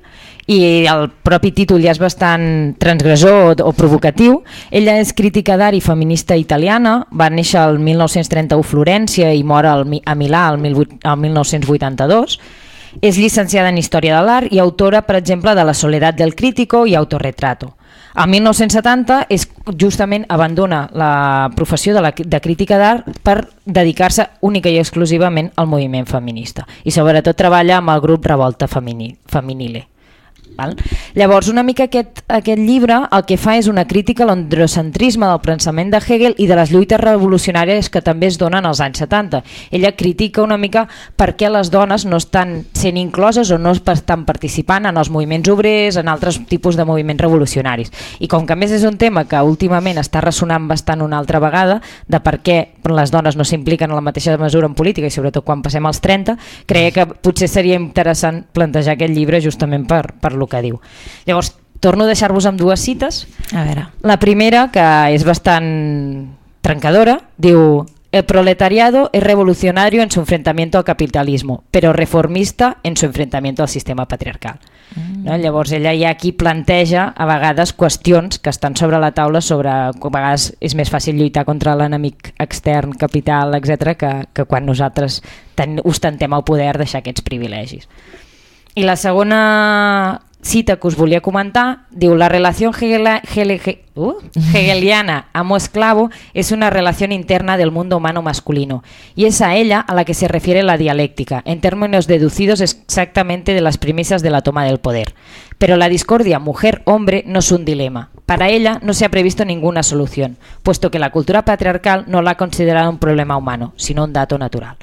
i el propi títol ja és bastant transgressor o, provocatiu. Ella és crítica d'art i feminista italiana, va néixer el 1931 a Florència i mor a Milà el, 18, el 1982. És llicenciada en Història de l'Art i autora, per exemple, de La soledat del crítico i Autorretrato. El 1970 és justament abandona la professió de, la, de crítica d'art per dedicar-se única i exclusivament al moviment feminista i sobretot treballa amb el grup Revolta Femini, Feminile. Val? Llavors, una mica aquest, aquest llibre el que fa és una crítica a l'androcentrisme del pensament de Hegel i de les lluites revolucionàries que també es donen als anys 70. Ella critica una mica per què les dones no estan sent incloses o no estan participant en els moviments obrers, en altres tipus de moviments revolucionaris. I com que més és un tema que últimament està ressonant bastant una altra vegada de per què les dones no s'impliquen en la mateixa mesura en política i sobretot quan passem als 30, creia que potser seria interessant plantejar aquest llibre justament per, per el que diu. Llavors, torno a deixar-vos amb dues cites. A veure. La primera, que és bastant trencadora, diu El proletariado es revolucionario en su enfrentamiento al capitalismo, pero reformista en su enfrentamiento al sistema patriarcal. Mm. No? Llavors ella ja aquí planteja a vegades qüestions que estan sobre la taula sobre a vegades és més fàcil lluitar contra l'enemic extern, capital, etc que, que quan nosaltres ten, ostentem el poder deixar aquests privilegis. I la segona cita que us volia comentar la relació uh, hegeliana amo-esclavo es una relación interna del mundo humano masculino y es a ella a la que se refiere la dialéctica, en términos deducidos exactamente de las premisas de la toma del poder. Pero la discordia mujer-hombre no es un dilema. Para ella no se ha previsto ninguna solución, puesto que la cultura patriarcal no la ha considerado un problema humano, sino un dato natural.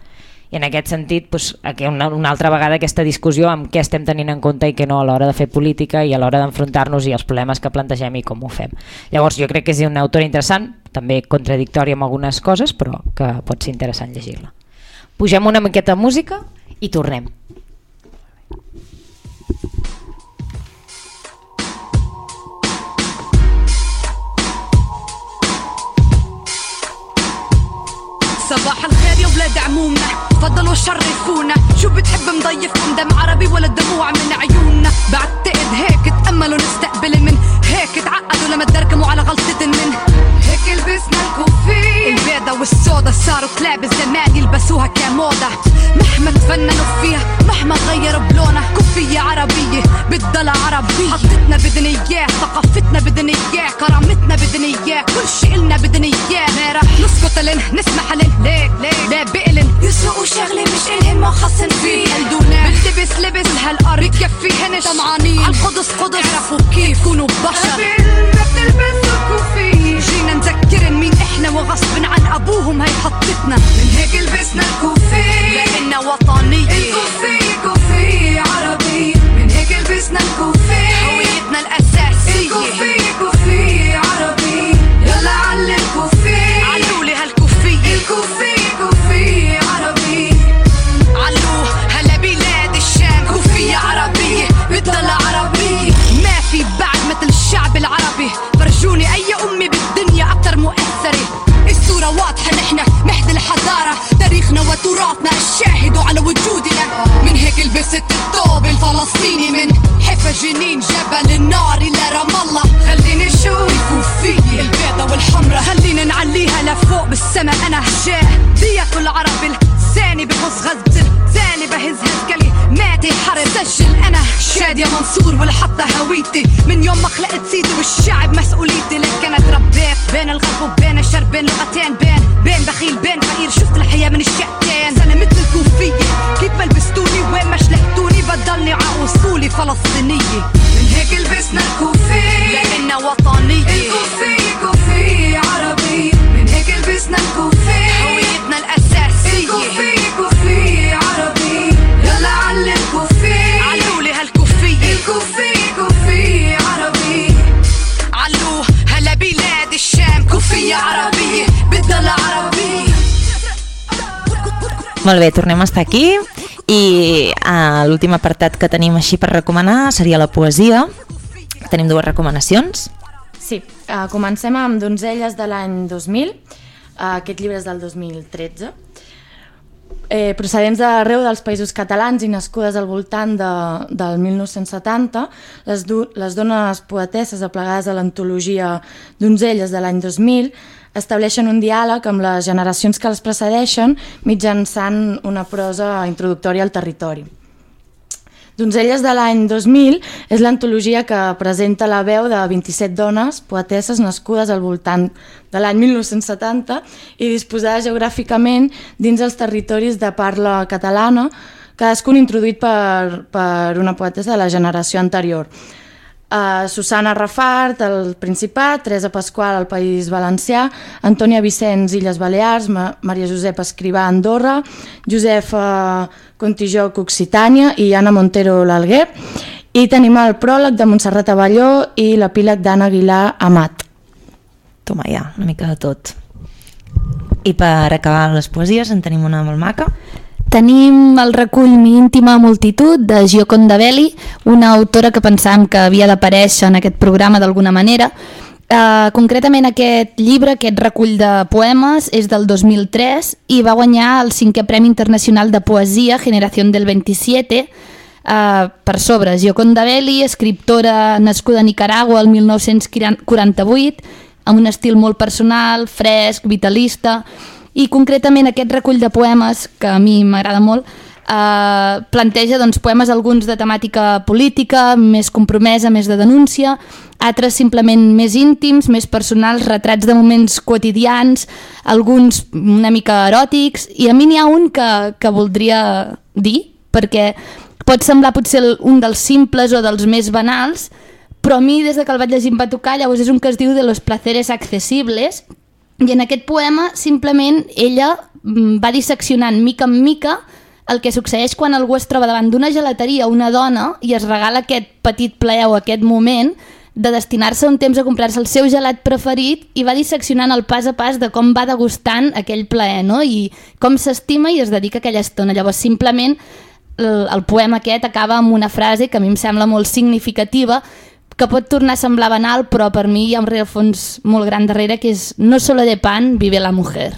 I en aquest sentit, doncs, una, una altra vegada aquesta discussió amb què estem tenint en compte i què no a l'hora de fer política i a l'hora d'enfrontar-nos i els problemes que plantegem i com ho fem. Llavors jo crec que és una autora interessant, també contradictòria amb algunes coses, però que pot ser interessant llegir-la. Pugem una miqueta de música i tornem. صباح عمومنا تفضلوا شرفونا. شو بتحب مضيفكم؟ دم عربي ولا دموع من عيوننا؟ بعتقد هيك تأملوا نستقبل من هيك تعقدوا لما تدركموا على غلطة من هيك لبسنا الكوفي. البيضة والسودا صاروا كلاب الزمان يلبسوها كموضة. مهما تفننوا فيها مهما غيروا بلونها كوفية عربية بتضل عربية. حطتنا بدنا إياه ثقافتنا بدنا إياه كرامتنا بدنا إياه كل شي إلنا بدنا إياه. ما رح نسكت لن نسمح لن ليه؟ ليه؟ لا بقلن؟ يسرقوا شغلة مش إلهن ما خصن فيه قلدونا باللبس لبس هالأرض بكفيهن طمعانين. عالقدس قدس. اعرفوا كيف تكونوا بشر. بتلبسوا كوفية. جينا نذكرن مين إحنا وغصب عن أبوهم هي حطتنا. من هيك لبسنا الكوفية. now I thought. ست الثوب الفلسطيني من حفا جنين جبل النار إلى رام الله. خليني نشوف يكون فيه البيضة والحمرة. خلينا نعليها لفوق بالسما. أنا هجاه كل العرب الثاني بحص غزة الثاني بهز هزكلي. ماتي حرب. سجل أنا شاد يا منصور والحطة هويتي. من يوم ما خلقت سيدي والشعب مسؤوليتي. لك أنا تربيت بين الغرب وبين الشرب بين لغتين بين فلسطينية من هيك لبسنا الكوفية لأنها وطنية. الكوفية كوفية عربية من هيك لبسنا الكوفية هويتنا الأساسية. الكوفية كوفية عربية يلا علي الكوفية علولي هالكوفية. الكوفية كوفية عربية علوه هلا بلاد الشام. كوفية عربية. بدنا العربية Molt bé, tornem a estar aquí. I uh, l'últim apartat que tenim així per recomanar seria la poesia. Tenim dues recomanacions. Sí, uh, comencem amb Donzelles de l'any 2000. Uh, aquest llibre és del 2013. Eh, procedents d'arreu dels països catalans i nascudes al voltant de, del 1970, les, les dones poetesses aplegades a l'antologia Donzelles de l'any 2000 estableixen un diàleg amb les generacions que les precedeixen mitjançant una prosa introductòria al territori. Donzelles de l'any 2000 és l'antologia que presenta la veu de 27 dones poetesses nascudes al voltant de l'any 1970 i disposades geogràficament dins els territoris de parla catalana, cadascun introduït per, per una poetessa de la generació anterior. Uh, Susana Rafart, al Principat, Teresa Pasqual, al País Valencià, Antònia Vicenç, Illes Balears, Ma Maria Josep Escrivà, Andorra, Josefa Contijoc, Occitània i Anna Montero, l'Alguer. I tenim el pròleg de Montserrat Avalló i l'epíleg d'Anna Aguilar, Amat. Toma ja, una mica de tot. I per acabar les poesies en tenim una molt maca. Tenim el recull Mi íntima multitud de Gioconda Belli, una autora que pensàvem que havia d'aparèixer en aquest programa d'alguna manera. Uh, concretament aquest llibre, aquest recull de poemes, és del 2003 i va guanyar el cinquè Premi Internacional de Poesia Generació del 27 uh, per sobre. Gioconda Belli, escriptora nascuda a Nicaragua el 1948, amb un estil molt personal, fresc, vitalista, i concretament aquest recull de poemes, que a mi m'agrada molt, eh, planteja doncs, poemes alguns de temàtica política, més compromesa, més de denúncia, altres simplement més íntims, més personals, retrats de moments quotidians, alguns una mica eròtics, i a mi n'hi ha un que, que voldria dir, perquè pot semblar potser un dels simples o dels més banals, però a mi des de que el vaig llegir em va tocar, llavors és un que es diu de los placeres accesibles, i en aquest poema simplement ella mm, va disseccionant mica en mica el que succeeix quan algú es troba davant d'una gelateria una dona i es regala aquest petit plaer o aquest moment de destinar-se un temps a comprar-se el seu gelat preferit i va disseccionant el pas a pas de com va degustant aquell plaer no? i com s'estima i es dedica aquella estona. Llavors, simplement, el, el poema aquest acaba amb una frase que a mi em sembla molt significativa que pot tornar a semblar banal, però per mi hi ha un rerefons molt gran darrere, que és no solo de pan vive la mujer.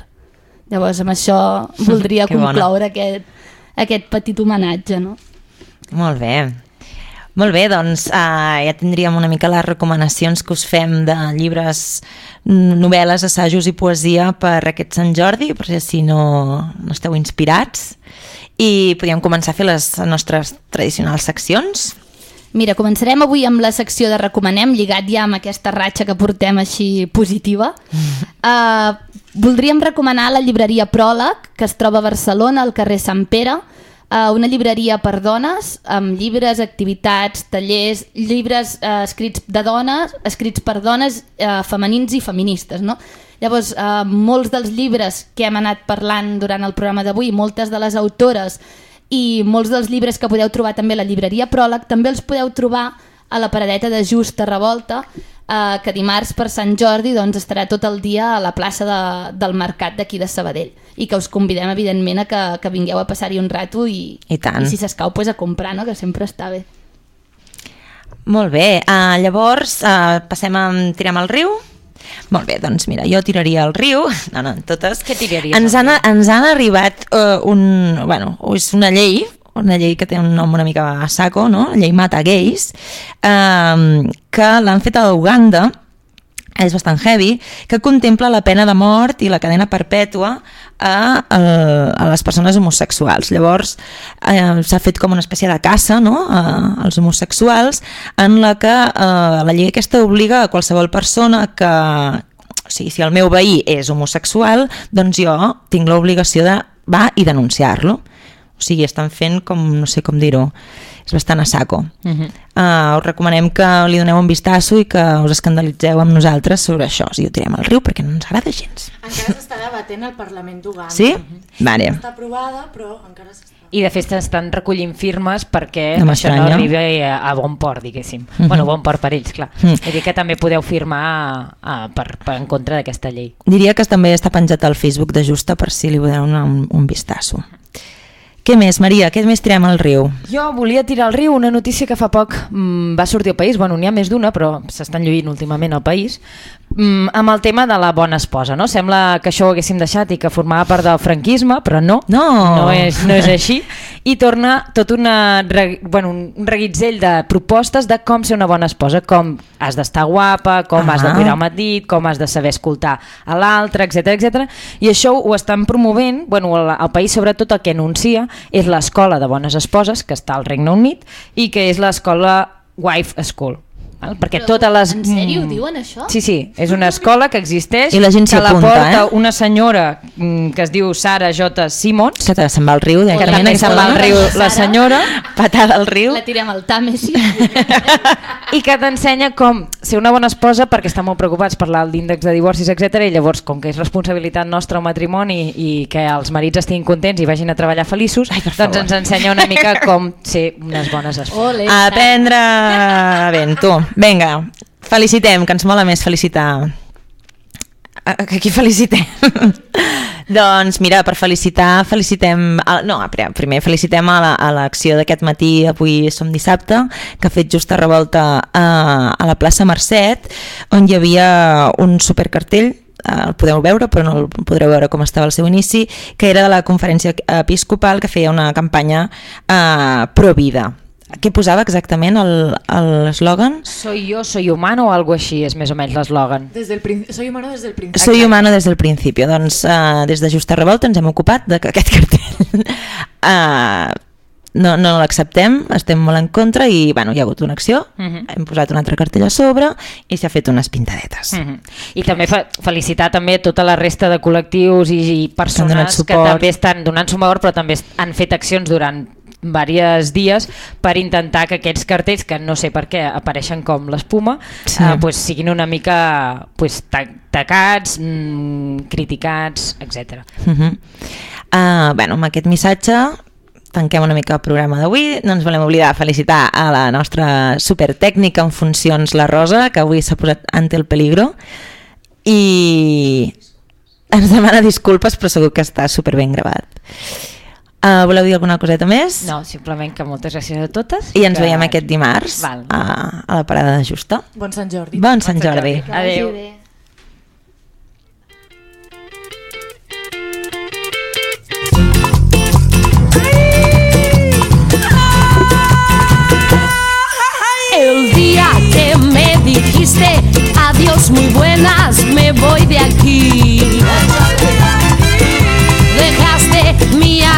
Llavors, amb això voldria bona. concloure aquest, aquest petit homenatge, no? Molt bé. Molt bé, doncs uh, ja tindríem una mica les recomanacions que us fem de llibres, novel·les, assajos i poesia per aquest Sant Jordi, per si no, no esteu inspirats. I podríem començar a fer les nostres tradicionals seccions. Mira, començarem avui amb la secció de recomanem, lligat ja amb aquesta ratxa que portem així positiva. Uh, voldríem recomanar la llibreria Pròleg, que es troba a Barcelona, al carrer Sant Pere, uh, una llibreria per dones, amb llibres, activitats, tallers, llibres uh, escrits de dones, escrits per dones uh, femenins i feministes, no? Llavors, uh, molts dels llibres que hem anat parlant durant el programa d'avui, moltes de les autores i molts dels llibres que podeu trobar també a la llibreria Pròleg també els podeu trobar a la paradeta de Justa Revolta eh, que dimarts per Sant Jordi doncs, estarà tot el dia a la plaça de, del mercat d'aquí de Sabadell i que us convidem evidentment a que, que vingueu a passar-hi un rato i, I tant. i si s'escau pues, a comprar, no? que sempre està bé. Molt bé, uh, llavors uh, passem a tirem al riu. Molt bé, doncs mira, jo tiraria al riu, no, no, totes. Què tiraries Ens han, ens han arribat uh, un, bueno, és una llei, una llei que té un nom una mica a saco, no? La llei Mata Gais, um, que l'han fet a Uganda, és bastant heavy, que contempla la pena de mort i la cadena perpètua a, a, les persones homosexuals. Llavors eh, s'ha fet com una espècie de caça no? a, als homosexuals en la que eh, la llei aquesta obliga a qualsevol persona que, o sigui, si el meu veí és homosexual, doncs jo tinc l'obligació de va i denunciar-lo. O sigui, estan fent com, no sé com dir-ho, és bastant a saco. Uh -huh. uh, us recomanem que li doneu un vistasso i que us escandalitzeu amb nosaltres sobre això, o sigui, ho tirem al riu perquè no ens agrada gens. Encara s'està debatent al Parlament d'Uganda. Sí? Vale. Està aprovada, però encara s'està... I de fet estan recollint firmes perquè No això no arribi a, a bon port, diguéssim. Mhm. Bueno, bon port per ells, clar. Mm. Vull dir que també podeu firmar uh, per, per en contra d'aquesta llei. Diria que també està penjat al Facebook de Justa per si li voleu donar un, un vistasso. Què més, Maria? Què més tirem al riu? Jo volia tirar al riu una notícia que fa poc mm, va sortir al país, bueno, n'hi ha més d'una, però s'estan lluint últimament al país, mm, amb el tema de la bona esposa, no? Sembla que això ho haguéssim deixat i que formava part del franquisme, però no, No. no, és, no és així, i torna tot una, bueno, un reguitzell de propostes de com ser una bona esposa, com has d'estar guapa, com has de Ah. cuidar el marit, com has de saber escoltar a l'altre, etc etc. I això ho estan promovent, bueno, el, el país sobretot el que anuncia és l'escola de bones esposes, que està al Regne Unit, i que és l'escola Wife School. Val? Perquè Però, totes les... en sèrio, mm, diuen això? Sí, sí, és una escola que existeix, I la gent s'hi que la apunta, porta eh? una senyora mm, que es diu Sara J. Simmons, Que te se'n va al riu, que directament. també se'n va al riu la senyora, Patada al riu. La tirem al Tàmesi. i que t'ensenya com ser una bona esposa perquè estan molt preocupats per l'índex de divorcis, etc. I llavors, com que és responsabilitat nostra el matrimoni i que els marits estiguin contents i vagin a treballar feliços, Ai, per doncs favor. ens ensenya una mica com ser unes bones esposes. Aprendre ben, tu. Vinga, felicitem, que ens mola més felicitar. A qui felicitem? doncs mira, per felicitar, felicitem... A, no, pri- primer felicitem a la- l'acció d'aquest matí, avui som dissabte, que ha fet justa revolta a, a la plaça Mercet, on hi havia un supercartell eh, el podeu veure però no el podreu veure com estava al seu inici que era de la conferència episcopal que feia una campanya eh, pro vida què posava exactament el- el eslògan? Soy yo, soy humano o algo així, és més o menys l'eslògan. Soy humano desde el principio. Soy humano des del principi. Doncs uh, des de Justa Revolta ens hem ocupat de que aquest cartell uh, no, no l'acceptem, estem molt en contra i bueno, hi ha hagut una acció, Mhm. hem posat un altre cartell a sobre i s'ha fet unes pintadetes. Mm -hmm. I també fa, felicitar també tota la resta de col·lectius i, i persones que suport. també estan donant suport però també han fet accions durant diversos dies per intentar que aquests cartells, que no sé per què apareixen com l'espuma, Sí. eh, pues, siguin una mica pues, ta tacats, mm, criticats, etc. Uh -huh. uh, bueno, amb aquest missatge tanquem una mica el programa d'avui. No ens volem oblidar de felicitar a la nostra supertècnica en funcions, la Rosa, que avui s'ha posat ante el peligro. I ens demana disculpes, però segur que està superben gravat. Uh, voleu dir alguna coseta més? No, simplement que moltes gràcies a totes. I ens que... veiem aquest dimarts Val. a, a la parada de Justa. Bon Sant Jordi. Bon Sant Jordi. Que vagi Adéu. El día que me dijiste adiós muy buenas, me voy de aquí.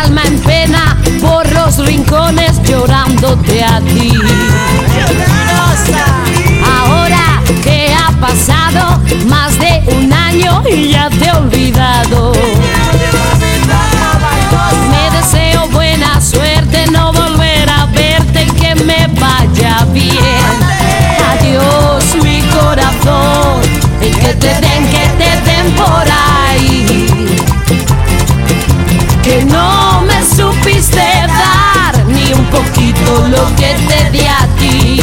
Alma en pena por los rincones llorándote a ti. Ahora que ha pasado más de un año y ya te he olvidado. Me deseo buena suerte, no volver a verte, que me vaya bien. Adiós mi corazón, y que te poquito lo que te di a ti.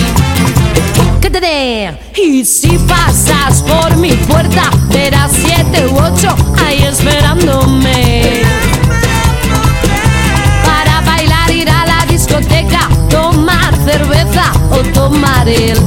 ¿Qué te dé? Y si pasas por mi puerta, verás siete u ocho ahí esperándome. Para bailar, ir a la discoteca, tomar cerveza o tomar el